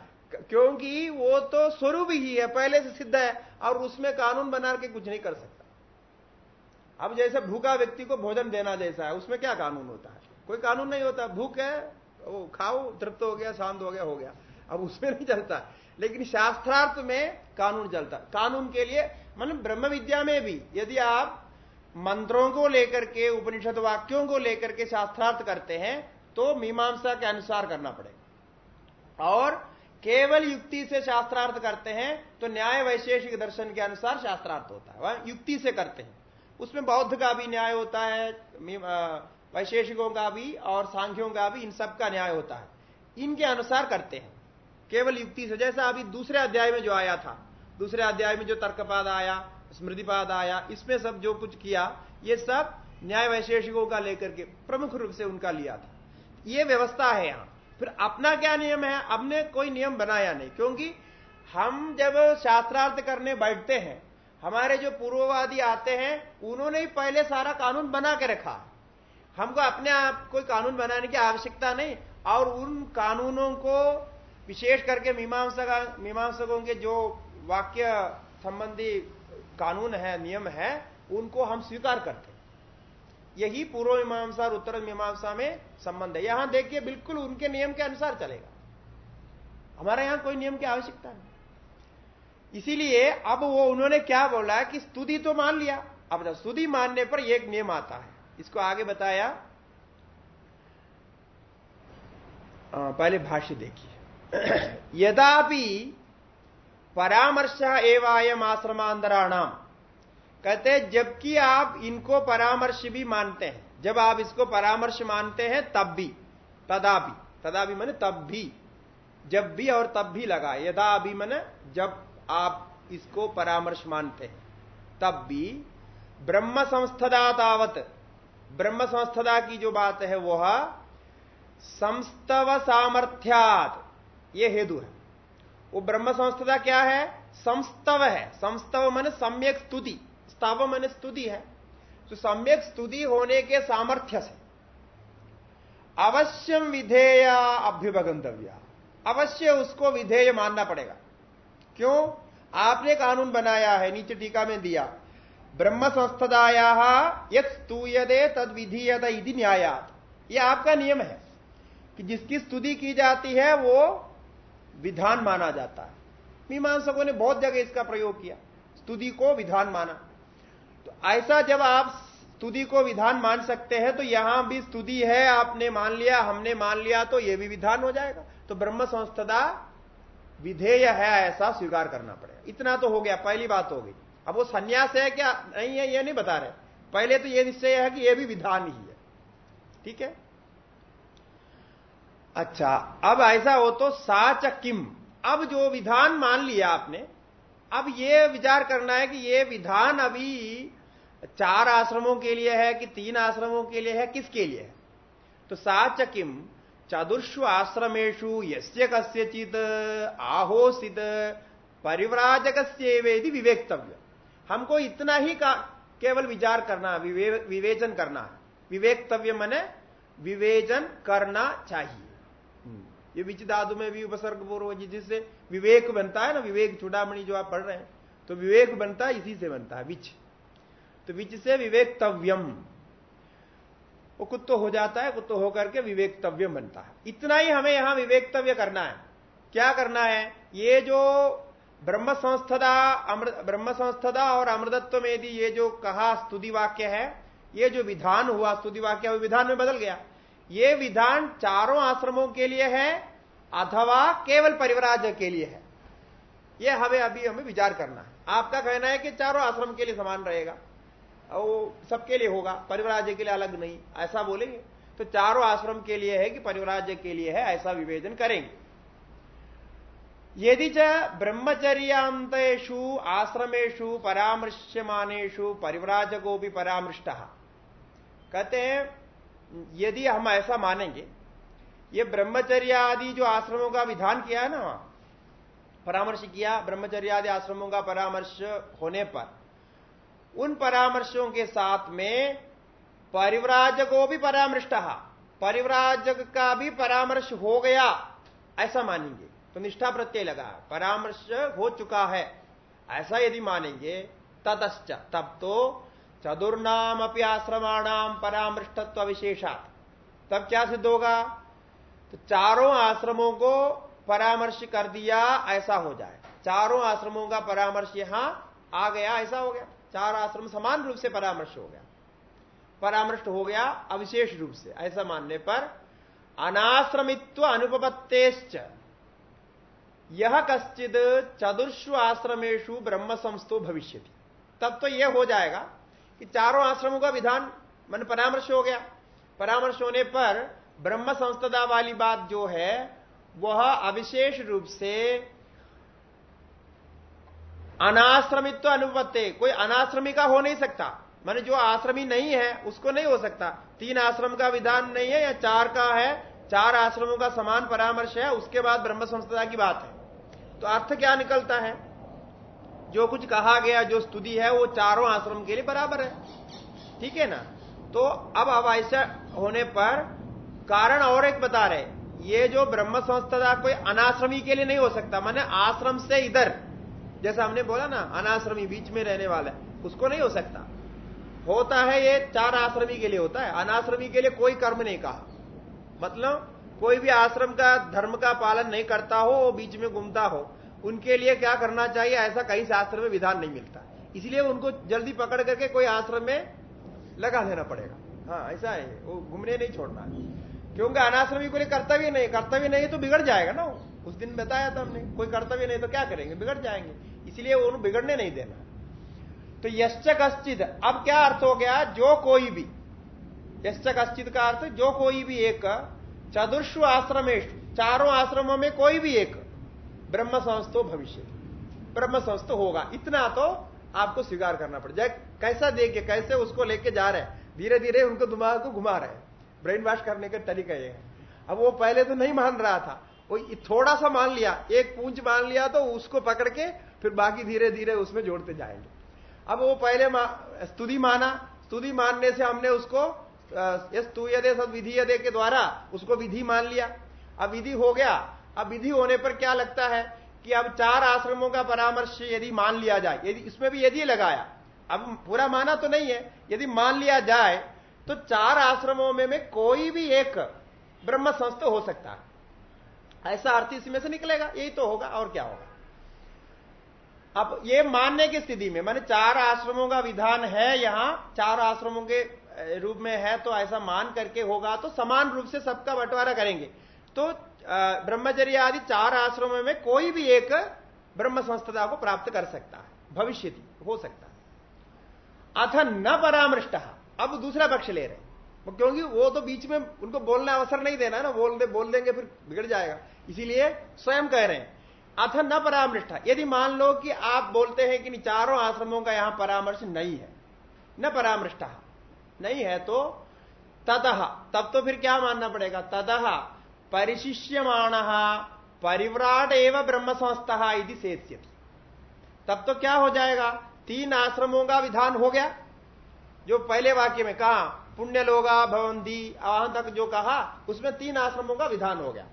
S1: क्योंकि वो तो स्वरूप ही है, पहले से सिद्ध है, और उसमें कानून बना के कुछ नहीं कर सकता। अब जैसे भूखा व्यक्ति को भोजन देना जैसा है, उसमें क्या कानून होता है? कोई कानून नहीं होता। भूख है, वो खाओ, तृप्त हो गया, शांत हो गया हो गया। अब उसमें नहीं चलता। लेकिन शास्त्रार्थ में कानून चलता। कानून के लिए मतलब ब्रह्म विद्या में भी, यदि आप मंत्रों को लेकर के, उपनिषद वाक्यों को लेकर के शास्त्रार्थ करते हैं तो मीमांसा के अनुसार करना पड़ेगा। और केवल युक्ति से शास्त्रार्थ करते हैं तो न्याय वैशेषिक दर्शन के अनुसार शास्त्रार्थ होता है। वह युक्ति से करते हैं। उसमें बौद्ध का भी न्याय होता है वैशेषिकों का भी और सांख्यों का भी, इन सब का न्याय होता है। इनके अनुसार करते हैं। केवल युक्ति से, जैसा अभी दूसरे अध्याय में जो आया था, दूसरे अध्याय में जो तर्कपाद आया स्मृतिपाद आया इसमें सब जो कुछ किया, ये सब न्याय वैशेषिकों का लेकर के प्रमुख रूप से उनका लिया था। ये व्यवस्था है यहाँ। फिर अपना क्या नियम है? हमने कोई नियम बनाया नहीं, क्योंकि हम जब शास्त्रार्थ करने बैठते हैं, हमारे जो पूर्ववादी आते हैं, उन्होंने ही पहले सारा कानून बना के रखा। हमको अपने आप कोई कानून बनाने की आवश्यकता नहीं, और उन कानूनों को विशेष करके मीमांसा मीमांसकों के जो वाक्य संबंधी कानून है, नियम है, उनको हम स्वीकार करते यही पूर्व मीमांसा और उत्तर मीमांसा में संबंध है। यहाँ देखिए, बिल्कुल उनके नियम के अनुसार चलेगा। हमारे यहाँ कोई नियम की आवश्यकता नहीं। इसीलिए अब वो, उन्होंने क्या बोला कि स्तुति तो मान लिया। अब स्तुति मानने पर एक नियम आता है। इसको आगे बताया। पहले भाष्य देखिए। यदापि परामर्श एवं आश्रमांतराणाम। कहते हैं, जबकि आप इनको परामर्श भी मानते हैं, जब आप इसको परामर्श मानते हैं, तब भी, तदा भी तदा भी मैंने तब भी, जब भी और तब भी लगा, यदा अभी मैंने जब आप इसको परामर्श मानते हैं, तब भी, ब्रह्म संस्थदा तावत, ब्रह्म संस्थदा की जो बात है वह, संस्तव सामर्थ्यात, ये हेतु है। वो ब्रह्म संस्थदा क्या है? संस्तव है। संस्तव मन सम्यक स्तुति। स्तव मन स्तुति है। तो सम्यक स्तुति होने के सामर्थ्य से अवश्यम विधेय अभ्युपगंतव्य। अवश्य उसको विधेय मानना पड़ेगा। क्यों? आपने कानून बनाया है, नीचे टीका में दिया। ब्रह्म संस्थदाया यद स्तूयदे तद विधीयत न्यायात। यह आपका नियम है कि जिसकी स्तुति की जाती है, वो विधान माना जाता है। मीमांसकों ने बहुत जगह इसका प्रयोग किया। स्तुति को विधान माना। तो ऐसा जब आप स्तुति को विधान मान सकते हैं तो यहाँ भी स्तुति है, आपने मान लिया, हमने मान लिया तो यह भी विधान हो जाएगा। तो ब्रह्म संस्थदा विधेय है, ऐसा स्वीकार करना पड़ेगा। इतना तो हो गया, पहली बात हो गई। अब वो संन्यास है क्या? नहीं है, ये नहीं बता रहे। पहले तो ये निश्चय है कि ये भी विधान ही है। ठीक है? अच्छा अब ऐसा हो तो साच किम अब जो विधान मान लिया आपने अब ये विचार करना है कि ये विधान अभी चार आश्रमों के लिए है कि तीन आश्रमों के लिए है किसके लिए है? तो साच किम चतुर्षु आश्रमेशु यस्य कस्यचित आहोसित परिव्राजक विवेक्तव्य। हमको इतना ही का केवल विचार करना विवे, विवेचन करना विवेक्तव्य मने विवेचन करना चाहिए। ये विच धातु में भी उपसर्ग पूर्व जिससे विवेक बनता है ना, विवेक चुड़ामणि जो आप पढ़ रहे हैं तो विवेक बनता है, इसी से बनता है, विच। तो विच से विवेकतव्यम। वो कुत्तो हो जाता है कुत्तो होकर के विवेकतव्यम बनता है। इतना ही हमें यहाँ विवेकतव्य करना है। क्या करना है? ये जो ब्रह्म संस्थदा ब्रह्म संस्थदा और अमृतत्व में यदि ये जो कहा स्तुति वाक्य है, ये जो विधान हुआ, स्तुति वाक्य विधान में बदल गया। ये विधान चारों आश्रमों के लिए है, अथवा केवल परिवराज के लिए है। ये हमें अभी हमें विचार करना है। आपका कहना है कि चारों आश्रम के लिए समान रहेगा वो सबके लिए होगा, परिवराज्य के लिए अलग नहीं, ऐसा बोलेंगे? तो चारों आश्रम के लिए है कि परिवराज्य के लिए है, ऐसा विवेचन करेंगे। यदि च ब्रह्मचर्यांतेषु आश्रमेशु परामृश्यमानेशु परिव्राजको भी परामृष्ट। कहते हैं यदि हम ऐसा मानेंगे, ये ब्रह्मचर्य आदि जो आश्रमों का विधान किया है ना वहाँ, परामर्श किया, ब्रह्मचर्य आदि आश्रमों का परामर्श होने पर, उन परामर्शों के साथ में परिव्राजको भी परामृष्ट, परिव्राजक का भी परामर्श हो गया, ऐसा मानेंगे। तो निष्ठा प्रत्यय लगा, परामर्श हो चुका है, ऐसा यदि मानेंगे, ततश्च, तब तो चतुर्नाम अपनी आश्रमाणाम परामृष्टत्व विशेषात तब क्या सिद्ध होगा? तो चारों आश्रमों को परामर्श कर दिया, ऐसा हो जाए। चारों आश्रमों का परामर्श यहाँ आ गया, ऐसा हो गया। चार आश्रम समान रूप से परामर्श हो गया। परामर्श हो गया अविशेष रूप से, ऐसा मानने पर अनाश्रमित्व अनुपत्तेश्च यह कश्चित चतुर्षु आश्रमेशु ब्रह्म संस्थो भविष्य तब तो यह हो जाएगा। कि चारों आश्रमों का विधान, मन परामर्श हो गया। परामर्श होने पर ब्रह्म संस्थदा वाली बात जो है, वह अविशेष रूप से अनाश्रमित्व अनुपत्ति, कोई अनाश्रमी का हो नहीं सकता। मैंने जो आश्रमी नहीं है, उसको नहीं हो सकता। तीन आश्रम का विधान नहीं है या चार का है, चार आश्रमों का समान परामर्श है, उसके बाद ब्रह्म संस्था की बात है। तो अर्थ क्या निकलता है? जो कुछ कहा गया, जो स्तुति है, वो चारों आश्रम के लिए बराबर है। ठीक है ना? तो अब अब ऐसा होने पर कारण और एक बता रहे ये जो ब्रह्म संस्था कोई अनाश्रमी के लिए नहीं हो सकता, माने आश्रम से इधर। जैसा हमने बोला ना, अनाश्रमी बीच में रहने वाला है, उसको नहीं हो सकता। होता है ये चार आश्रमी के लिए होता है। अनाश्रमी के लिए कोई कर्म नहीं कहा। मतलब कोई भी आश्रम का धर्म का पालन नहीं करता हो बीच में घूमता हो। उनके लिए क्या करना चाहिए, ऐसा कहीं शास्त्र में विधान नहीं मिलता। इसलिए उनको जल्दी पकड़ करके कोई आश्रम में लगा देना पड़ेगा। हाँ ऐसा है, वो घूमने नहीं छोड़ना। क्योंकि अनाश्रमी को लिए कर्तव्य नहीं कर्तव्य नहीं तो बिगड़ जाएगा ना उस दिन बताया था हमने, कोई कर्तव्य नहीं तो क्या करेंगे, बिगड़ जाएँगे। इसलिए उन्हें बिगड़ने नहीं देना। तो यश्च कश्चित अब क्या अर्थ हो गया? जो कोई भी, यश्च कश्चित का अर्थ, जो कोई भी एक, चतुर्षु आश्रमेश चारों आश्रमों में कोई भी एक ब्रह्म संस्थो भविष्य। ब्रह्म संस्थ होगा। इतना तो आपको स्वीकार करना पड़ जाए। कैसा देखिए कैसे उसको लेके जा रहे हैं। धीरे धीरे उनको दिमाग को घुमा रहे हैं। ब्रेन वॉश करने का तरीका ये है। अब वो पहले तो नहीं मान रहा था। वो थोड़ा सा मान लिया। एक पूंछ मान लिया तो उसको पकड़ के फिर बाकी धीरे धीरे उसमें जोड़ते जाएँगे। अब वो पहले स्तुति माना। स्तुति मानने से हमने उसको तू यदे सद विधि के द्वारा उसको विधि मान लिया। अब विधि हो गया। अब विधि होने पर क्या लगता है कि अब चार आश्रमों का परामर्श यदि मान लिया जाए यदि इसमें भी यदि लगाया अब पूरा माना तो नहीं है यदि मान लिया जाए तो चार आश्रमों में, में कोई भी एक ब्रह्म संस्थ हो सकता है। ऐसा अर्थ इसमें से निकलेगा यही तो होगा और क्या होगा। अब ये मानने की स्थिति में मैंने चार आश्रमों का विधान है यहाँ चार आश्रमों के रूप में है तो ऐसा मान करके होगा तो समान रूप से सबका बंटवारा करेंगे। तो ब्रह्मचर्य आदि चार आश्रमों में कोई भी एक ब्रह्म संस्था को प्राप्त कर सकता है। भविष्य हो सकता है। अथ न परामृष्ट, अब दूसरा पक्ष ले रहे क्योंकि वो तो बीच में उनको बोलने अवसर नहीं देना ना बोल दे बोल देंगे फिर बिगड़ जाएगा। इसीलिए स्वयं कह रहे हैं, अथ न परामृष्ट, यदि मान लो कि आप बोलते हैं कि चारों आश्रमों का यहाँ परामर्श नहीं है, न परामृष्ट, नहीं है तो ततः, तब तो फिर क्या मानना पड़ेगा? ततः परिशिष्यमाण, परिव्राट एवं ब्रह्म संस्था यदि तब तो क्या हो जाएगा? तीन आश्रमों का विधान हो गया। जो पहले वाक्य में कहा पुण्य लोगा भवंती वहाँ तक जो कहा, उसमें तीन आश्रमों का विधान हो गया।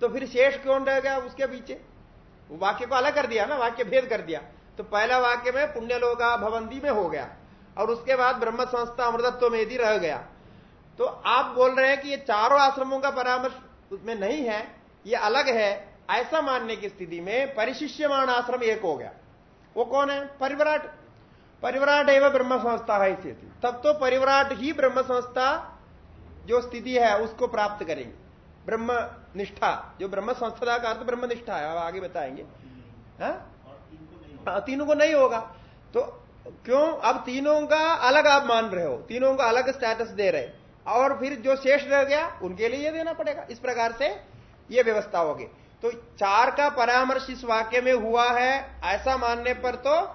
S1: तो फिर शेष कौन रह गया उसके पीछे? वाक्य को अलग कर दिया ना, वाक्य भेद कर दिया। तो पहला वाक्य में पुण्य लोगा भवंती में हो गया। और उसके बाद ब्रह्म संस्था अमृतत्व में यदि रह गया। तो आप बोल रहे हैं कि ये चारों आश्रमों का परामर्श उसमें नहीं है ये अलग है। ऐसा मानने की स्थिति में परिशिष्यमान आश्रम एक हो गया। वो कौन है? परिवराट। परिवराट एवं ब्रह्म संस्था है स्थिति तब तो परिवराट ही ब्रह्म संस्था जो स्थिति है उसको प्राप्त करेंगे। ब्रह्म निष्ठा। जो ब्रह्म संस्था का अर्थ ब्रह्म निष्ठा है अब आगे बताएँगे। हाँ? हाँ, तीनों को नहीं होगा। तो क्यों? अब तीनों का अलग आप मान रहे हो। तीनों को अलग स्टेटस दे रहे और फिर जो शेष रह गया, उनके लिए देना पड़ेगा। इस प्रकार से यह व्यवस्था होगी। तो चार का परामर्श इस वाक्य में हुआ है, ऐसा मानने पर तो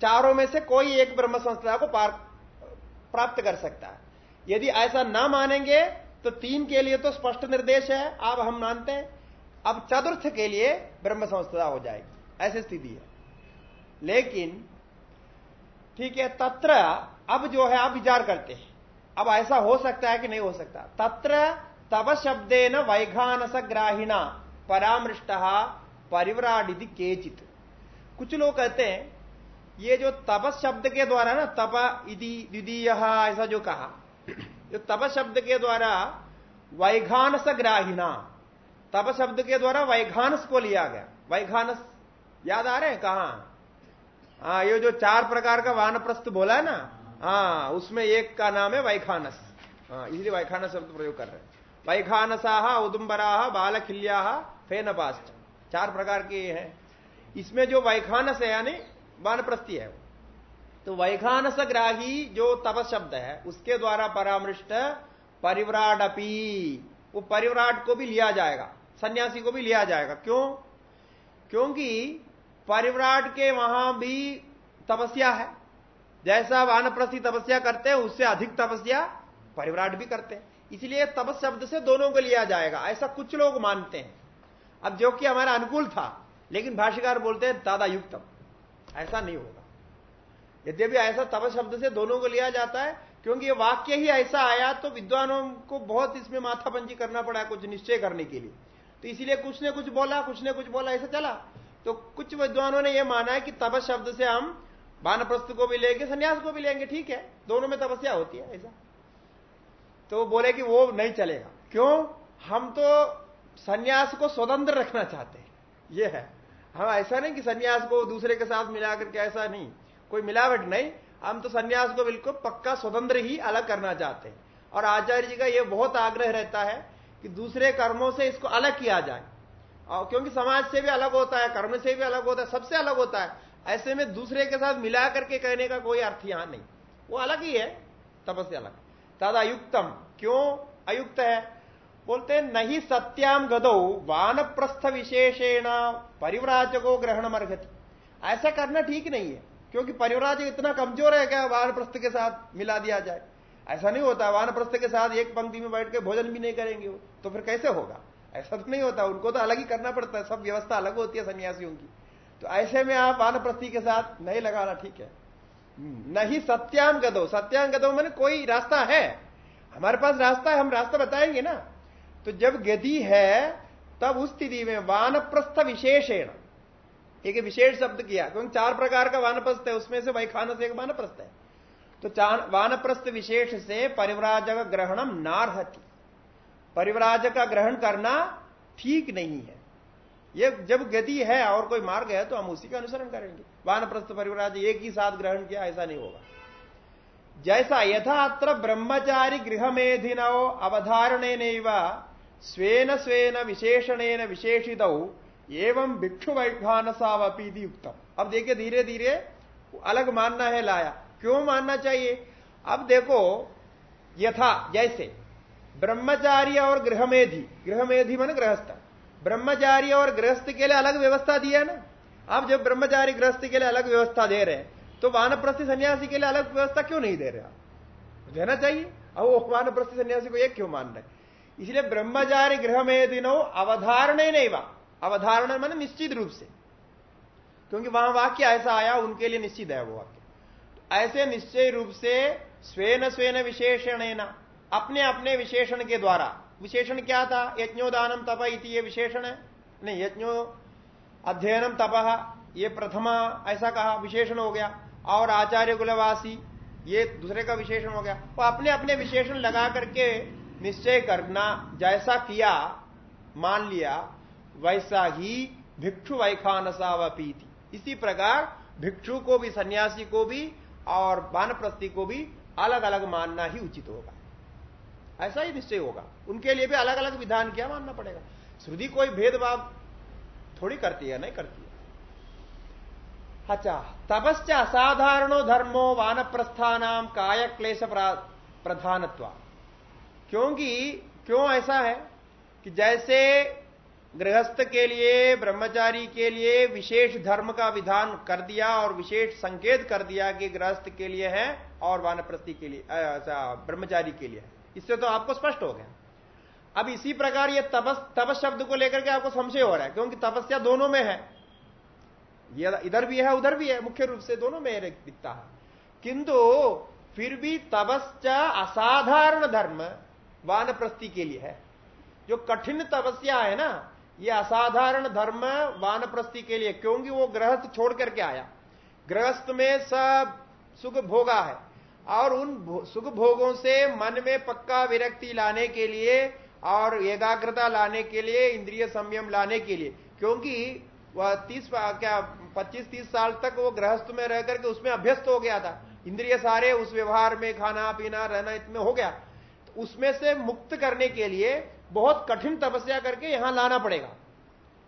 S1: चारों में से कोई एक ब्रह्म संस्था को प्राप्त कर सकता है। यदि ऐसा ना मानेंगे तो तीन के लिए तो स्पष्ट निर्देश है, आप हम मानते हैं। अब चतुर्थ के लिए ब्रह्म संस्था हो जाएगी। ऐसी स्थिति है। लेकिन, ठीक है, तत्र अब जो है आप विचार करते हैं। अब ऐसा हो सकता है कि नहीं हो सकता। तत्र तब शब्दे न वैघानस ग्राहिणा परामृष्ट परिवराडिति केचित। कुछ लोग कहते हैं, ये जो तपस शब्द के द्वारा ना तप इति द्वितीय, ऐसा जो कहा, जो तप शब्द के द्वारा वैघानस ग्राहिणा तप शब्द के द्वारा वैघानस को लिया गया। वैघानस, याद आ रहे हैं कहा? हाँ ये जो चार प्रकार का वानप्रस्थ बोला है ना हाँ उसमें एक का नाम है वैखानस। हाँ इसलिए वैखानस शब्द प्रयोग कर रहे हैं। वैखानसा उदुम्बरा बालखिल्या फेनपास्ट चार प्रकार के हैं। इसमें जो वैखानस है, यानी वानप्रस्थी है तो वैखानस ग्राही जो तपस शब्द है, उसके द्वारा परामृष्ट परिव्राट अपी। वो परिव्राट को भी लिया जाएगा। सन्यासी को भी लिया जाएगा। क्यों? क्योंकि परिव्राट के वहाँ भी तपस्या है। जैसा वानप्रस्थी तपस्या करते हैं, उससे अधिक तपस्या परिव्राट भी करते हैं। इसलिए तपस शब्द से दोनों को लिया जाएगा। ऐसा कुछ लोग मानते हैं। अब जो कि हमारा अनुकूल था, लेकिन भाष्यकार बोलते हैं, दादा युक्तम। ऐसा नहीं होगा। यद्यपि ऐसा तपस शब्द से दोनों को लिया जाता है, क्योंकि ये वाक्य ही ऐसा आया तो विद्वानों को बहुत इसमें माथापंजी करना पड़ा कुछ निश्चय करने के लिए। तो इसीलिए कुछ ने कुछ बोला, कुछ ने कुछ बोला, ऐसा चला। तो कुछ विद्वानों ने यह माना है कि तपस शब्द से हम वानप्रस्थ को भी लेंगे, सन्यास को भी लेंगे, ठीक है। दोनों में तपस्या होती है, ऐसा। तो बोले कि वो नहीं चलेगा। क्यों? हम तो सन्यास को स्वतंत्र रखना चाहते हैं। ये है। हम ऐसा नहीं कि सन्यास को दूसरे के साथ मिलाकर के ऐसा नहीं। कोई मिलावट नहीं। हम तो सन्यास को बिल्कुल पक्का स्वतंत्र ही अलग करना चाहते हैं। और आचार्य जी का यह बहुत आग्रह रहता है कि दूसरे कर्मों से इसको अलग किया जाए। और क्योंकि समाज से भी अलग होता है, कर्म से भी अलग होता है, सबसे अलग होता है। ऐसे में दूसरे के साथ मिला करके कहने का कोई अर्थ यहाँ नहीं। वो अलग ही है, तपस्या अलग। तद अयुक्तम। क्यों अयुक्त है? बोलते नहीं सत्याम गदो वानप्रस्थ विशेषेण परिवराजको ग्रहण मर्घति ऐसा करना ठीक नहीं है, क्योंकि परिवराज इतना कमज़ोर है क्या वानप्रस्थ के साथ मिला दिया जाए? ऐसा नहीं होता, वानप्रस्थ के साथ एक पंक्ति में बैठ के भोजन भी नहीं करेंगे वो तो फिर कैसे होगा? ऐसा तो नहीं होता, उनको तो अलग ही करना पड़ता है, सब व्यवस्था अलग होती है सन्यासियों की। तो ऐसे में आप वानप्रस्थी के साथ नहीं लगाना ठीक है। नहीं सत्याम गदो। सत्याम गदो मैंने कोई रास्ता है। हमारे पास रास्ता है, हम रास्ता बताएँगे ना। तो जब गति है, तब उस स्थिति में वानप्रस्थ विशेषण। एक विशेष शब्द किया, क्योंकि चार प्रकार का वानप्रस्थ है, उसमें से वैखान से एक वानप्रस्थ है। तो वानप्रस्थ विशेष से परिव्राजक ग्रहणम नारहती। परिवराज का ग्रहण करना ठीक नहीं है। ये जब गति है और कोई मार्ग है तो हम उसी का अनुसरण करेंगे। वानप्रस्थ परिवराज एक ही साथ ग्रहण किया, ऐसा नहीं होगा। जैसा यथात्र ब्रह्मचारी गृह मेधिनो अवधारण स्वेन स्वेन विशेषणेन विशेषित, एवं भिक्षु वैखानसावपी युक्तम। अब देखिए धीरे धीरे अलग मानना है लाया। क्यों मानना चाहिए? अब देखो, यथा, जैसे ब्रह्मचारी और गृहमेधी। गृहमेधी मन गृहस्थ। ब्रह्मचारी और गृहस्थ के लिए अलग व्यवस्था दिया ना? आप जब ब्रह्मचारी, गृहस्थ के लिए अलग व्यवस्था दे रहे हैं तो वानप्रस्थी सन्यासी के लिए अलग व्यवस्था क्यों नहीं दे रहे आप? देना चाहिए। अब वो वानप्रस्थी सन्यासी को एक क्यों मान रहे इसलिए ब्रह्मचारी गृह में दिनों अवधारण नहीं वा अवधारण मान निश्चित रूप से। क्योंकि वहाँ वाक्य ऐसा आया, उनके लिए निश्चित है वो वाक्य। ऐसे निश्चय रूप से स्वेन स्वेन विशेषण अपने अपने विशेषण के द्वारा विशेषण क्या था? यज्ञोदानम तप इति ये विशेषण है। नहीं, यज्ञो अध्ययनम तप, ये प्रथमा ऐसा कहा, विशेषण हो गया। और आचार्य कुलवासी ये दूसरे का विशेषण हो गया। वो अपने अपने विशेषण लगा करके निश्चय करना, जैसा किया, मान लिया, वैसा ही भिक्षु वैखानसा व पीति इसी प्रकार भिक्षु को भी, सन्यासी को भी, और वानप्रस्थी को भी अलग अलग मानना ही उचित होगा। ऐसा ही निश्चय होगा। उनके लिए भी अलग अलग विधान क्या मानना पड़ेगा? श्रुति कोई भेदभाव थोड़ी करती है, नहीं करती है। अच्छा तपस्या असाधारणो धर्मो वानप्रस्थानाम काय क्लेश प्रधानत्व। क्योंकि, क्यों ऐसा है? कि जैसे गृहस्थ के लिए, ब्रह्मचारी के लिए विशेष धर्म का विधान कर दिया और विशेष संकेत कर दिया कि गृहस्थ के लिए है और वानप्रस्थी के लिए ब्रह्मचारी के लिए इससे तो आपको स्पष्ट हो गया। अब इसी प्रकार ये तपस तपस शब्द को लेकर के आपको संशय हो रहा है, क्योंकि तपस्या दोनों में है। ये इधर भी है, उधर भी है, मुख्य रूप से दोनों में दिखता है। किंतु फिर भी तपस्या असाधारण धर्म, वानप्रस्थी के लिए है। जो कठिन तपस्या है ना, ये असाधारण धर्म, वानप्रस्थी के लिए, क्योंकि वो गृहस्थ छोड़ करके आया। गृहस्थ में सब सुख भोगा है। और उन सुख भोगों से मन में पक्का विरक्ति लाने के लिए और एकाग्रता लाने के लिए, इंद्रिय संयम लाने के लिए। क्योंकि वह तीस क्या, पच्चीस, तीस साल तक वो गृहस्थ में रह करके उसमें अभ्यस्त हो गया था। इंद्रिय सारे उस व्यवहार में खाना, पीना, रहना इतने हो गया। तो उसमें से मुक्त करने के लिए बहुत कठिन तपस्या करके यहाँ लाना पड़ेगा।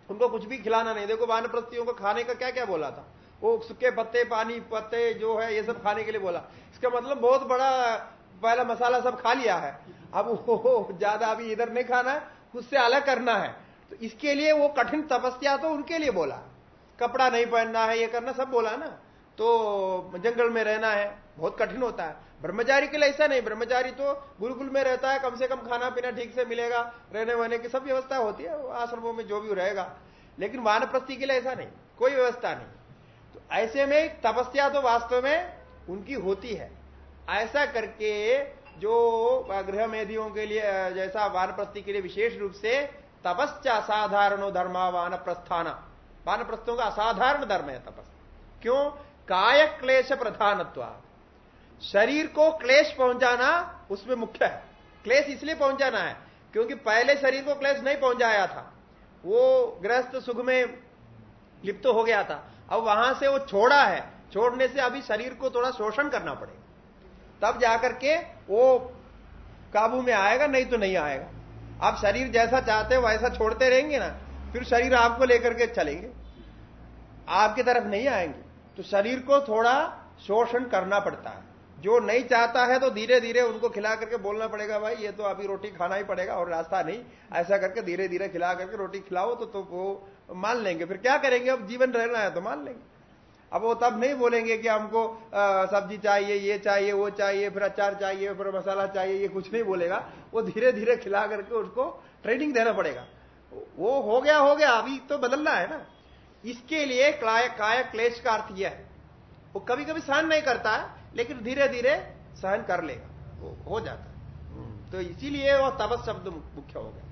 S1: उनको कुछ भी खिलाना नहीं। देखो वानप्रस्तियों को खाने का क्या क्या बोला था? वो सूखे पत्ते, पानी, पत्ते जो है, ये सब खाने के लिए बोला। इसका मतलब बहुत बड़ा, पहला मसाला सब खा लिया है। अब वो ज़्यादा अभी इधर नहीं खाना है उससे अलग करना है। तो इसके लिए वो कठिन तपस्या तो उनके लिए बोला। कपड़ा नहीं पहनना है, ये करना, सब बोला ना। तो जंगल में रहना है, बहुत कठिन होता है। ब्रह्मचारी के लिए ऐसा नहीं, ब्रह्मचारी तो गुरुकुल में रहता है, कम से कम खाना पीना ठीक से मिलेगा, रहने वहने की सब व्यवस्था होती है आश्रमों में जो भी रहेगा। लेकिन वानप्रस्थी के लिए ऐसा नहीं, कोई व्यवस्था नहीं। ऐसे में तपस्या तो वास्तव में उनकी होती है। ऐसा करके जो गृह मेधियों के लिए जैसा वानप्रस्थी के लिए विशेष रूप से तपस्या असाधारणो धर्मा वान प्रस्थाना वान प्रस्थों का असाधारण धर्म है तपस। क्यों? काय क्लेश प्रधानत्व। शरीर को क्लेश पहुंचाना उसमें मुख्य है। क्लेश इसलिए पहुंचाना है क्योंकि पहले शरीर को क्लेश नहीं पहुँचाया था। वो गृहस्थ सुख में लिप्त हो गया था। अब वहाँ से वो छोड़ा है छोड़ने से अभी शरीर को थोड़ा शोषण करना पड़ेगा। तब जाकर के वो काबू में आएगा नहीं तो नहीं आएगा। आप शरीर जैसा चाहते हो वैसा छोड़ते रहेंगे ना फिर शरीर आपको लेकर के चलेंगे। आपकी तरफ़ नहीं आएँगे तो शरीर को थोड़ा शोषण करना पड़ता है। जो नहीं चाहता है तो धीरे धीरे उनको खिला करके बोलना पड़ेगा भाई ये तो अभी रोटी खाना ही पड़ेगा और रास्ता नहीं। ऐसा करके धीरे धीरे खिला करके रोटी खिलाओ तो, तो वो मान लेंगे, फिर क्या करेंगे? अब जीवन रहना है तो मान लेंगे। अब वो तब नहीं बोलेंगे कि हमको सब्ज़ी चाहिए, ये चाहिए, वो चाहिए, फिर अचार चाहिए, फिर मसाला चाहिए, ये कुछ नहीं बोलेगा। वो धीरे धीरे खिला करके उसको ट्रेनिंग देना पड़ेगा। वो हो गया हो गया, अभी तो बदलना है ना। इसके लिए काय क्लेश का अर्थ यह है। वो कभी कभी सहन नहीं करता है, लेकिन धीरे धीरे सहन कर लेगा। वो हो जाता है। तो इसीलिए वो तपस शब्द मुख्य हो गया।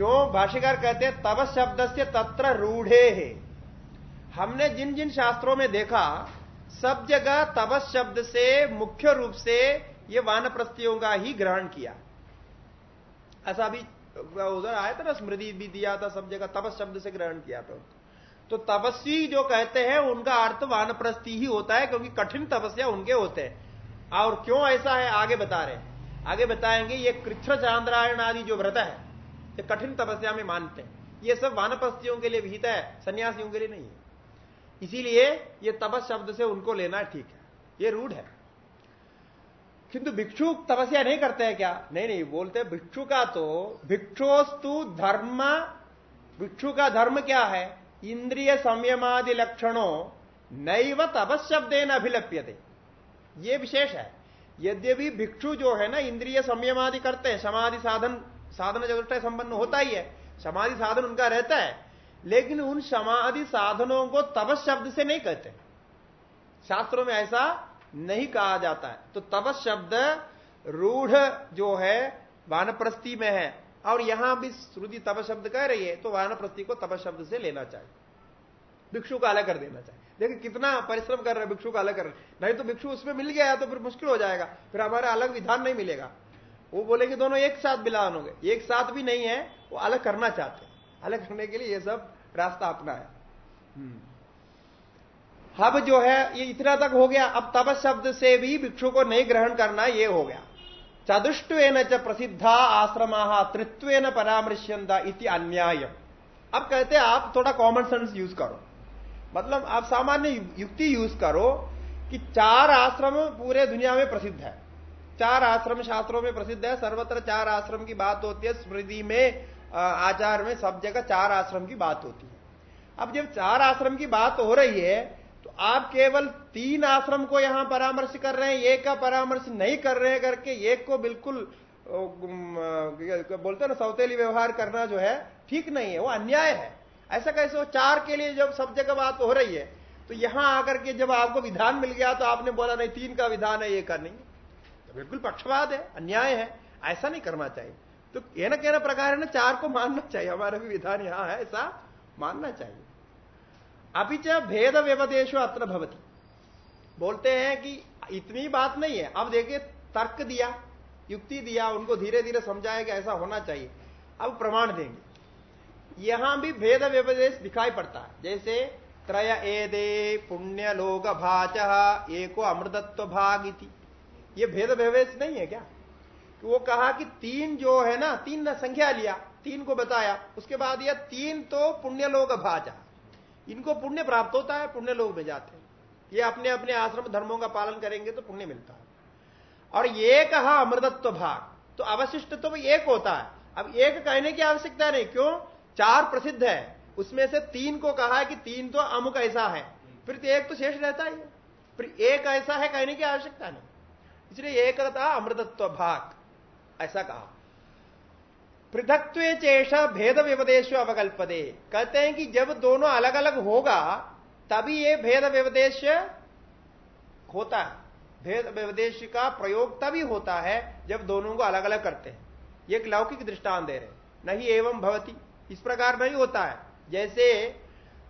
S1: क्यों भाष्यकार कहते हैं तपस शब्द से तत्र रूढ़े। है हमने जिन जिन शास्त्रों में देखा, सब जगह तपस शब्द से मुख्य रूप से ये वानप्रस्तियों का ही ग्रहण किया। ऐसा अभी उधर आया था ना, स्मृति भी दिया था, सब जगह तपस शब्द से ग्रहण किया था। तो तपस्वी जो कहते हैं, उनका अर्थ वानप्रस्थी ही होता है, क्योंकि कठिन तपस्या उनके होते हैं। और क्यों ऐसा है, आगे बता रहे हैं। आगे बताएँगे, ये कृष्ण चांद्रायण आदि जो व्रत है ये कठिन तपस्या में मानते हैं। ये सब वानप्रस्थियों के लिए विहित है, सन्यासियों के लिए नहीं है। इसीलिए ये तपस शब्द से उनको लेना ठीक है। ये रूढ़ है। किंतु भिक्षु तपस्या नहीं करते हैं क्या? नहीं नहीं, बोलते भिक्षु का तो भिक्षोस्तु धर्म, भिक्षु का धर्म क्या है? इंद्रिय संयमादि लक्षणों नैव तपशब्देन अभिलप्यते। ये विशेष है। यद्यपि भिक्षु जो है ना, इंद्रिय संयमादि करते हैं, समाधि साधन साधन चतुष्टय संपन्न होता ही है। समाधि साधन उनका रहता है। लेकिन उन समाधि साधनों को तपस शब्द से नहीं कहते। शास्त्रों में ऐसा नहीं कहा जाता है। तो तपस शब्द रूढ़ जो है, वानप्रस्थी में है। और यहाँ भी श्रुति तप शब्द कह रही है तो वानप्रस्थी को तप शब्द से लेना चाहिए। भिक्षु का अलग कर देना चाहिए। देखिए, कितना परिश्रम कर रहे हैं, भिक्षु का अलग कर रहे नहीं तो भिक्षु उसमें मिल गया तो फिर मुश्किल हो जाएगा। फिर हमारा अलग विधान नहीं मिलेगा। वो बोले कि दोनों एक साथ बिलान होंगे। एक साथ भी नहीं है, वो अलग करना चाहते हैं। अलग करने के लिए ये सब रास्ता अपना है। हम्म। अब जो है, ये इतना तक हो गया। अब तप शब्द से भी भिक्षु को नहीं ग्रहण करना ये हो गया। चतुष्टवेन च प्रसिद्धा आश्रम त्रित्वेन परामृश्यंता इति अन्याय। अब कहते हैं, आप थोड़ा कॉमन सेंस यूज़ करो। मतलब आप सामान्य युक्ति यूज़ करो कि चार आश्रम पूरे दुनिया में प्रसिद्ध है। चार आश्रम शास्त्रों में प्रसिद्ध है। सर्वत्र चार आश्रम की बात होती है। स्मृति में आचार में सब जगह चार आश्रम की बात होती है। अब जब चार आश्रम की बात हो रही है तो आप केवल तीन आश्रम को यहाँ परामर्श कर रहे हैं, एक का परामर्श नहीं कर रहे हैं करके, एक को बिल्कुल बोलते ना, सौतेली व्यवहार करना जो है, ठीक नहीं है, वो अन्याय है। ऐसा कैसे हो? चार के लिए जब सब जगह बात हो रही है तो यहाँ आकर के जब आपको विधान मिल गया तो आपने बोला, नहीं, तीन का विधान है, ये का नहीं तो बिल्कुल पक्षवाद है, अन्याय है, ऐसा नहीं करना चाहिए। तो कहना कहना प्रकार है ना, चार को मानना चाहिए, हमारा भी विधान यहाँ है, ऐसा मानना चाहिए। अभी चाहे भेद व्यवदेश अत्र भवती। बोलते हैं कि इतनी बात नहीं है, अब देखिए, तर्क दिया, युक्ति दिया, उनको धीरे धीरे समझाया कि ऐसा होना चाहिए। अब प्रमाण देंगे। यहाँ भी भेद व्यवदेश दिखाई पड़ता है। जैसे त्रय एदे पुण्य लोग भाच, एको अमृतत्व भाग इति। ये भेद व्यवेश नहीं है क्या? वो कहा कि तीन जो है ना, तीन ने संख्या लिया, तीन को बताया, उसके बाद यह तीन तो पुण्य लोग भाजा। इनको पुण्य प्राप्त होता है, पुण्य लोग में जाते हैं। ये अपने अपने आश्रम धर्मों का पालन करेंगे तो पुण्य मिलता है। और ये कहा अमृतत्व भाग तो अवशिष्ट तो एक होता है। अब एक कहने की आवश्यकता नहीं, क्यों? चार प्रसिद्ध है। उसमें से तीन को कहा है कि तीन तो अमुक ऐसा है। फिर तो एक तो शेष रहता ही। फिर एक ऐसा है कहने की आवश्यकता नहीं। इसलिए एक था अमृतत्व भाग। ऐसा कहा। पृथक्व चेष भेद व्यवदेश अवकल्पदे कहते हैं कि जब दोनों अलग अलग होगा, तभी ये भेद व्यवदेश होता है। भेद व्यवदेश का प्रयोग तभी होता है जब दोनों को अलग अलग करते हैं। ये एक लौकिक दृष्टांत दे रहे नहीं एवं भवती। इस प्रकार नहीं होता है। जैसे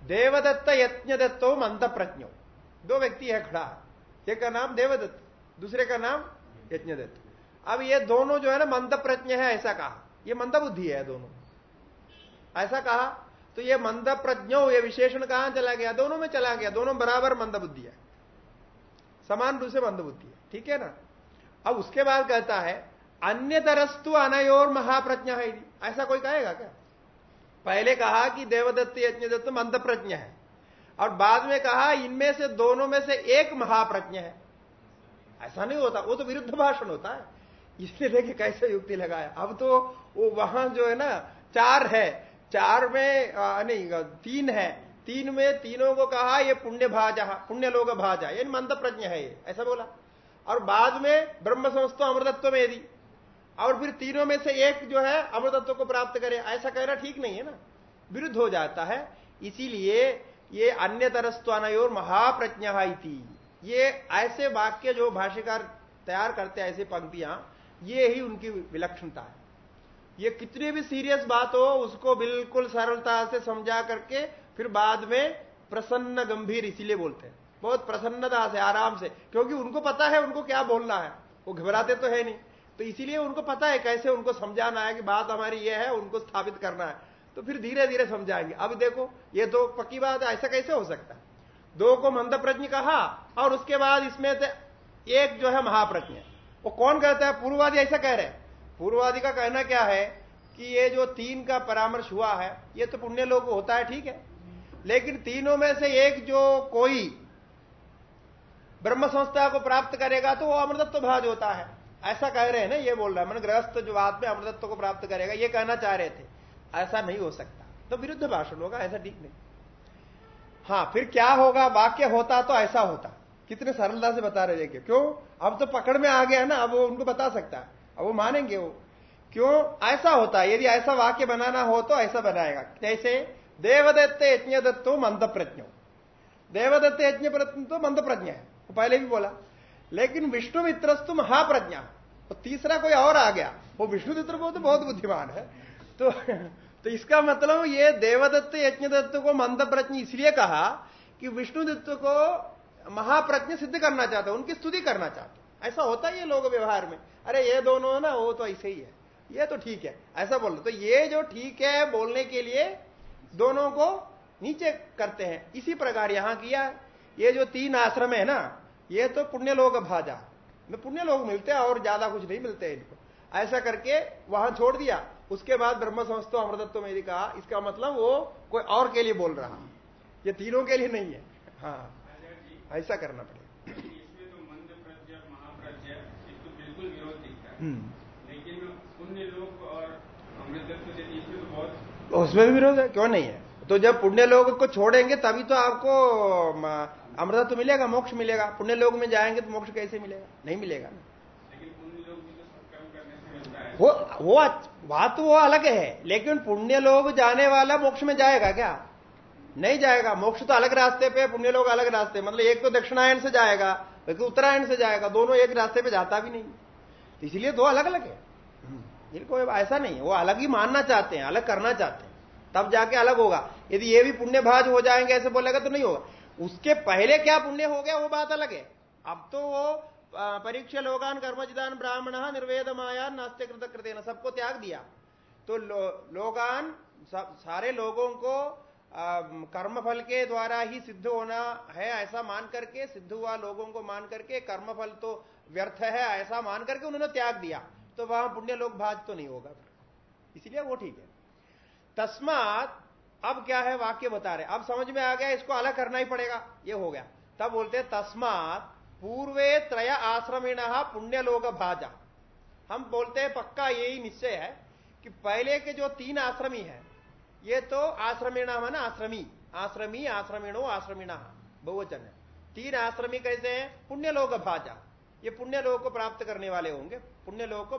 S1: देवदत्त यज्ञ दत्तो मंद प्रज्ञो दो व्यक्ति है खड़ा। एक का नाम देवदत्त। दूसरे का नाम यज्ञदत्त। अब ये दोनों जो है ना मंद प्रज्ञ है, ऐसा कहा। ये मंद बुद्धि है दोनों। ऐसा कहा तो ये मंद प्रज्ञो ये विशेषण कहाँ चला गया? दोनों में चला गया। दोनों बराबर मंद बुद्धि है। समान रूप से मंद बुद्धि है। ठीक है ना? अब उसके बाद कहता है अन्य तरस्तु अनयोर महाप्रज्ञा है ऐसा कोई कहेगा क्या? पहले कहा कि देवदत्त, यज्ञदत्त मंद प्रज्ञ है। और बाद में कहा, इनमें से, दोनों में से एक महाप्रज्ञ है। ऐसा नहीं होता वो तो विरुद्ध भाषण होता है। इसलिए देखिए कैसे युक्ति लगाया। अब तो वो वहाँ जो है ना चार है। चार में आ, नहीं तीन है। तीन में तीनों को कहा ये पुण्य भाजा पुण्य लोग भाजा ये मंद प्रज्ञ है ये। ऐसा बोला। और बाद में ब्रह्म संस्थो अमृतत्व में यदि और फिर तीनों में से एक जो है अमृतत्व को प्राप्त करे। ऐसा कहना ठीक नहीं है ना। विरुद्ध हो जाता है। इसीलिए ये अन्य तरस्वानयोर महाप्रज्ञा ये ऐसे वाक्य जो भाष्यकार तैयार करते हैं, ऐसी पंक्तियाँ, ये ही उनकी विलक्षणता है। ये कितनी भी सीरियस बात हो, उसको बिल्कुल सरलता से समझा करके फिर बाद में प्रसन्न गंभीर इसीलिए बोलते हैं। बहुत प्रसन्नता से, आराम से, क्योंकि उनको पता है उनको क्या बोलना है। वो घबराते तो है नहीं। तो इसीलिए उनको पता है कैसे उनको समझाना है कि बात हमारी ये है, उनको स्थापित करना है। तो फिर धीरे धीरे समझाएँगे। अब देखो, ये तो पक्की बात है, ऐसा कैसे हो सकता है? दो को मंद प्रज्ञ कहा, और उसके बाद इसमें से एक जो है महाप्रज्ञ। वो कौन कहता है? पूर्ववादी ऐसा कह रहे हैं। पूर्ववादी का कहना क्या है कि ये जो तीन का परामर्श हुआ है, ये तो पुण्य लोग होता है, ठीक है? लेकिन तीनों में से एक जो कोई ब्रह्म संस्था को प्राप्त करेगा तो वो अमृतत्व भाज होता है। ऐसा कह रहे हैं ना, ये बोल रहा है। मन गृहस्थ जो बाद में अमृतत्व को प्राप्त करेगा, ये कहना चाह रहे थे। ऐसा नहीं हो सकता। तो विरुद्ध भाषण होगा, ऐसा ठीक नहीं। हाँ फिर क्या होगा? वाक्य होता तो ऐसा होता। कितने सरलता से बता रहे क्यों? अब तो पकड़ में आ गया ना, अब वो उनको बता सकता है। अब वो मानेंगे वो। क्यों? ऐसा होता है, यदि ऐसा वाक्य बनाना हो तो ऐसा बनाएगा। जैसे देवदत्त यज्ञ दत्तो मंद प्रज्ञो देवदत्त यज्ञ तो मंद प्रज्ञा है, वो पहले भी बोला। लेकिन विष्णु मित्रस्तु महाप्रज्ञा। तो तीसरा कोई और आ गया, वो विष्णु मित्र को तो बहुत बुद्धिमान है। तो तो इसका मतलब ये देवदत्त, यज्ञदत्त को मंद प्रज्ञ इसलिए कहा कि विष्णु दत्त को महाप्रज्ञ सिद्ध करना चाहते उनकी स्तुति करना चाहते ऐसा होता ही है लोग व्यवहार में। अरे ये दोनों ना, वो तो ऐसे ही है। ये तो ठीक है, ऐसा बोल तो ये जो ठीक है बोलने के लिए दोनों को नीचे करते हैं। इसी प्रकार यहाँ किया, ये जो तीन आश्रम है ना, ये तो पुण्य लोग भाजा। में पुण्य लोग मिलते हैं और ज़्यादा कुछ नहीं मिलते इनको। ऐसा करके वहाँ छोड़ दिया। उसके बाद ब्रह्म समस्तो अमृतत्व में कहा इसका मतलब वो कोई और के लिए बोल रहा। ये तीनों के लिए नहीं है। हाँ। ऐसा करना पड़ेगा।
S2: तो मंद प्रज्ञ महाप्रज्ञ इसको बिल्कुल विरोध दिखता है हम्म। लेकिन पुण्य लोग और अमृतत्व इसमें तो बहुत
S1: उसमें भी विरोध है? क्यों नहीं है? तो जब पुण्य लोग को छोड़ेंगे तभी तो आपको अमृतत्व मिलेगा मोक्ष मिलेगा। पुण्य लोग में जाएँगे तो मोक्ष कैसे मिलेगा? नहीं मिलेगा ना। वो वो बात तो वो अलग है, लेकिन पुण्य लोग जाने वाला मोक्ष में जाएगा क्या? नहीं जाएगा। मोक्ष तो अलग रास्ते पे पुण्य लोग अलग रास्ते मतलब एक तो दक्षिणायन से जाएगा, एक उत्तरायण से जाएगा, दोनों एक रास्ते पे जाता भी नहीं। तो इसलिए दो अलग अलग है इनको ऐसा नहीं है। वो अलग ही मानना चाहते हैं, अलग करना चाहते हैं। तब जाके अलग होगा। यदि ये भी पुण्य भाज हो जाएँगे, ऐसे बोलेगा तो नहीं होगा। उसके पहले क्या पुण्य हो गया, वो बात अलग है। अब तो वो परीक्षा लोगान कर्मजिदान ब्राह्मण निर्वेद माया नास्त्य कृत कृत सबको त्याग दिया तो लो, लोगान सब, सारे लोगों को कर्मफल के द्वारा ही सिद्ध होना है ऐसा मान करके सिद्ध हुआ लोगों को मान करके कर्मफल तो व्यर्थ है ऐसा मान करके उन्होंने त्याग दिया तो वहाँ पुण्य लोग भाज तो नहीं होगा इसलिए वो ठीक है तस्मात अब क्या है वाक्य बता रहे अब समझ में आ गया इसको अलग करना ही पड़ेगा ये हो गया तब बोलते तस्मात पूर्वे त्रय आश्रमीण पुण्य लोग भाजा हम बोलते हैं पक्का यही निश्चय है कि पहले के जो तीन आश्रमी है, ये तो आश्रमीणा है ना आश्रमी आश्रमी, आश्रमीणो, आश्रमीणा, बहुवचन है। तीन आश्रमी कैसे हैं? पुण्य लोग भाजा ये पुण्य लोग को प्राप्त करने वाले होंगे पुण्य लोग को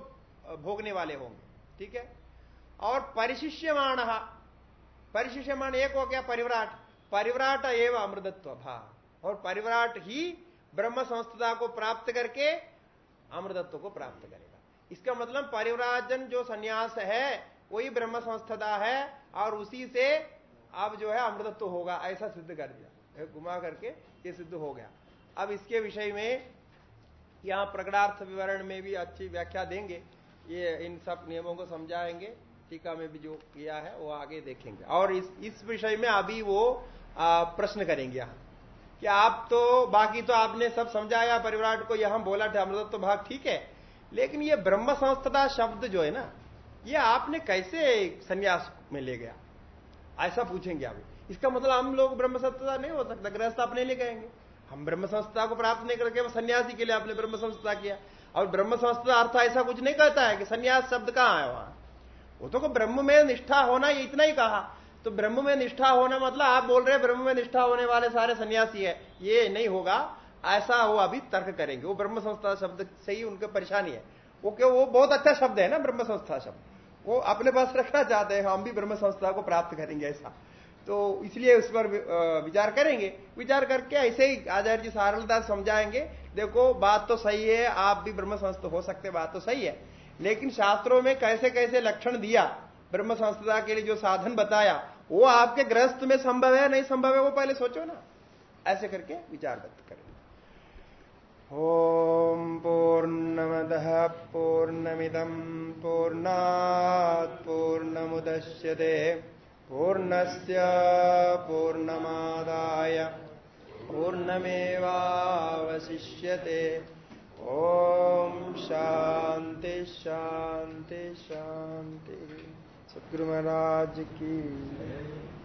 S1: भोगने वाले होंगे, ठीक है? और परिशिष्यमाण परिशिष्यमाण एक हो गया परिवराट परिवराट एवं अमृतत्व भा और परिवराट ही ब्रह्म संस्थता को प्राप्त करके अमृतत्व को प्राप्त करेगा। इसका मतलब परिवराजन जो संन्यास है, वही ब्रह्म संस्थता है, और उसी से अब जो है अमृतत्व होगा, ऐसा सिद्ध कर दिया। घुमा करके ये सिद्ध हो गया। अब इसके विषय में यहाँ प्रकटार्थ विवरण में भी अच्छी व्याख्या देंगे। ये इन सब नियमों को समझाएँगे। टीका में भी जो किया है, वो आगे देखेंगे। और इस इस विषय में अभी वो प्रश्न करेंगे यहाँ। कि आप तो बाकी तो आपने सब समझाया, परिवार को यहाँ बोला था, अमृतत्व भाग ठीक है। लेकिन ये ब्रह्म संस्थता शब्द जो है ना, ये आपने कैसे संन्यास में ले गया? ऐसा पूछेंगे आप। इसका मतलब हम लोग ब्रह्म संस्था नहीं हो सकता, गृहस्थ अपने लिए कहेंगे। हम ब्रह्म संस्था को प्राप्त नहीं करके सन्यासी के लिए आपने ब्रह्म संस्था किया। और ब्रह्म संस्था अर्थ ऐसा कुछ नहीं कहता है कि सन्यास शब्द कहाँ है वहाँ? वो तो को ब्रह्म में निष्ठा होना ये इतना ही कहा। तो ब्रह्म में निष्ठा होना मतलब आप बोल रहे हैं, ब्रह्म में निष्ठा होने वाले सारे सन्यासी है। ये नहीं होगा। ऐसा वो अभी तर्क करेंगे। वो ब्रह्म संस्था शब्द से ही उनके परेशानी है। वो क्यों? वो बहुत अच्छा शब्द है ना, ब्रह्म संस्था शब्द। वो अपने पास रखना चाहते हैं, हम भी ब्रह्म संस्था को प्राप्त करेंगे ऐसा। तो इसलिए उस पर विचार करेंगे। विचार करके ऐसे ही आचार्य जी सारलता समझाएँगे, देखो, बात तो सही है, आप भी ब्रह्म संस्थ हो सकते, बात तो सही है। लेकिन शास्त्रों में कैसे कैसे लक्षण दिया ब्रह्म संस्था के लिए जो साधन बताया, वो आपके ग्रस्त में संभव है, नहीं संभव है, वो पहले सोचो ना। ऐसे करके विचार व्यक्त करें। ओम पूर्णमद पूर्णमिदम पूर्णात पूर्णमुदश्यते। पूर्णस्य पूर्णमादाय पूर्णमेवावशिष्यते। ओम शांति शांति शांति सदगुरु महाराज की।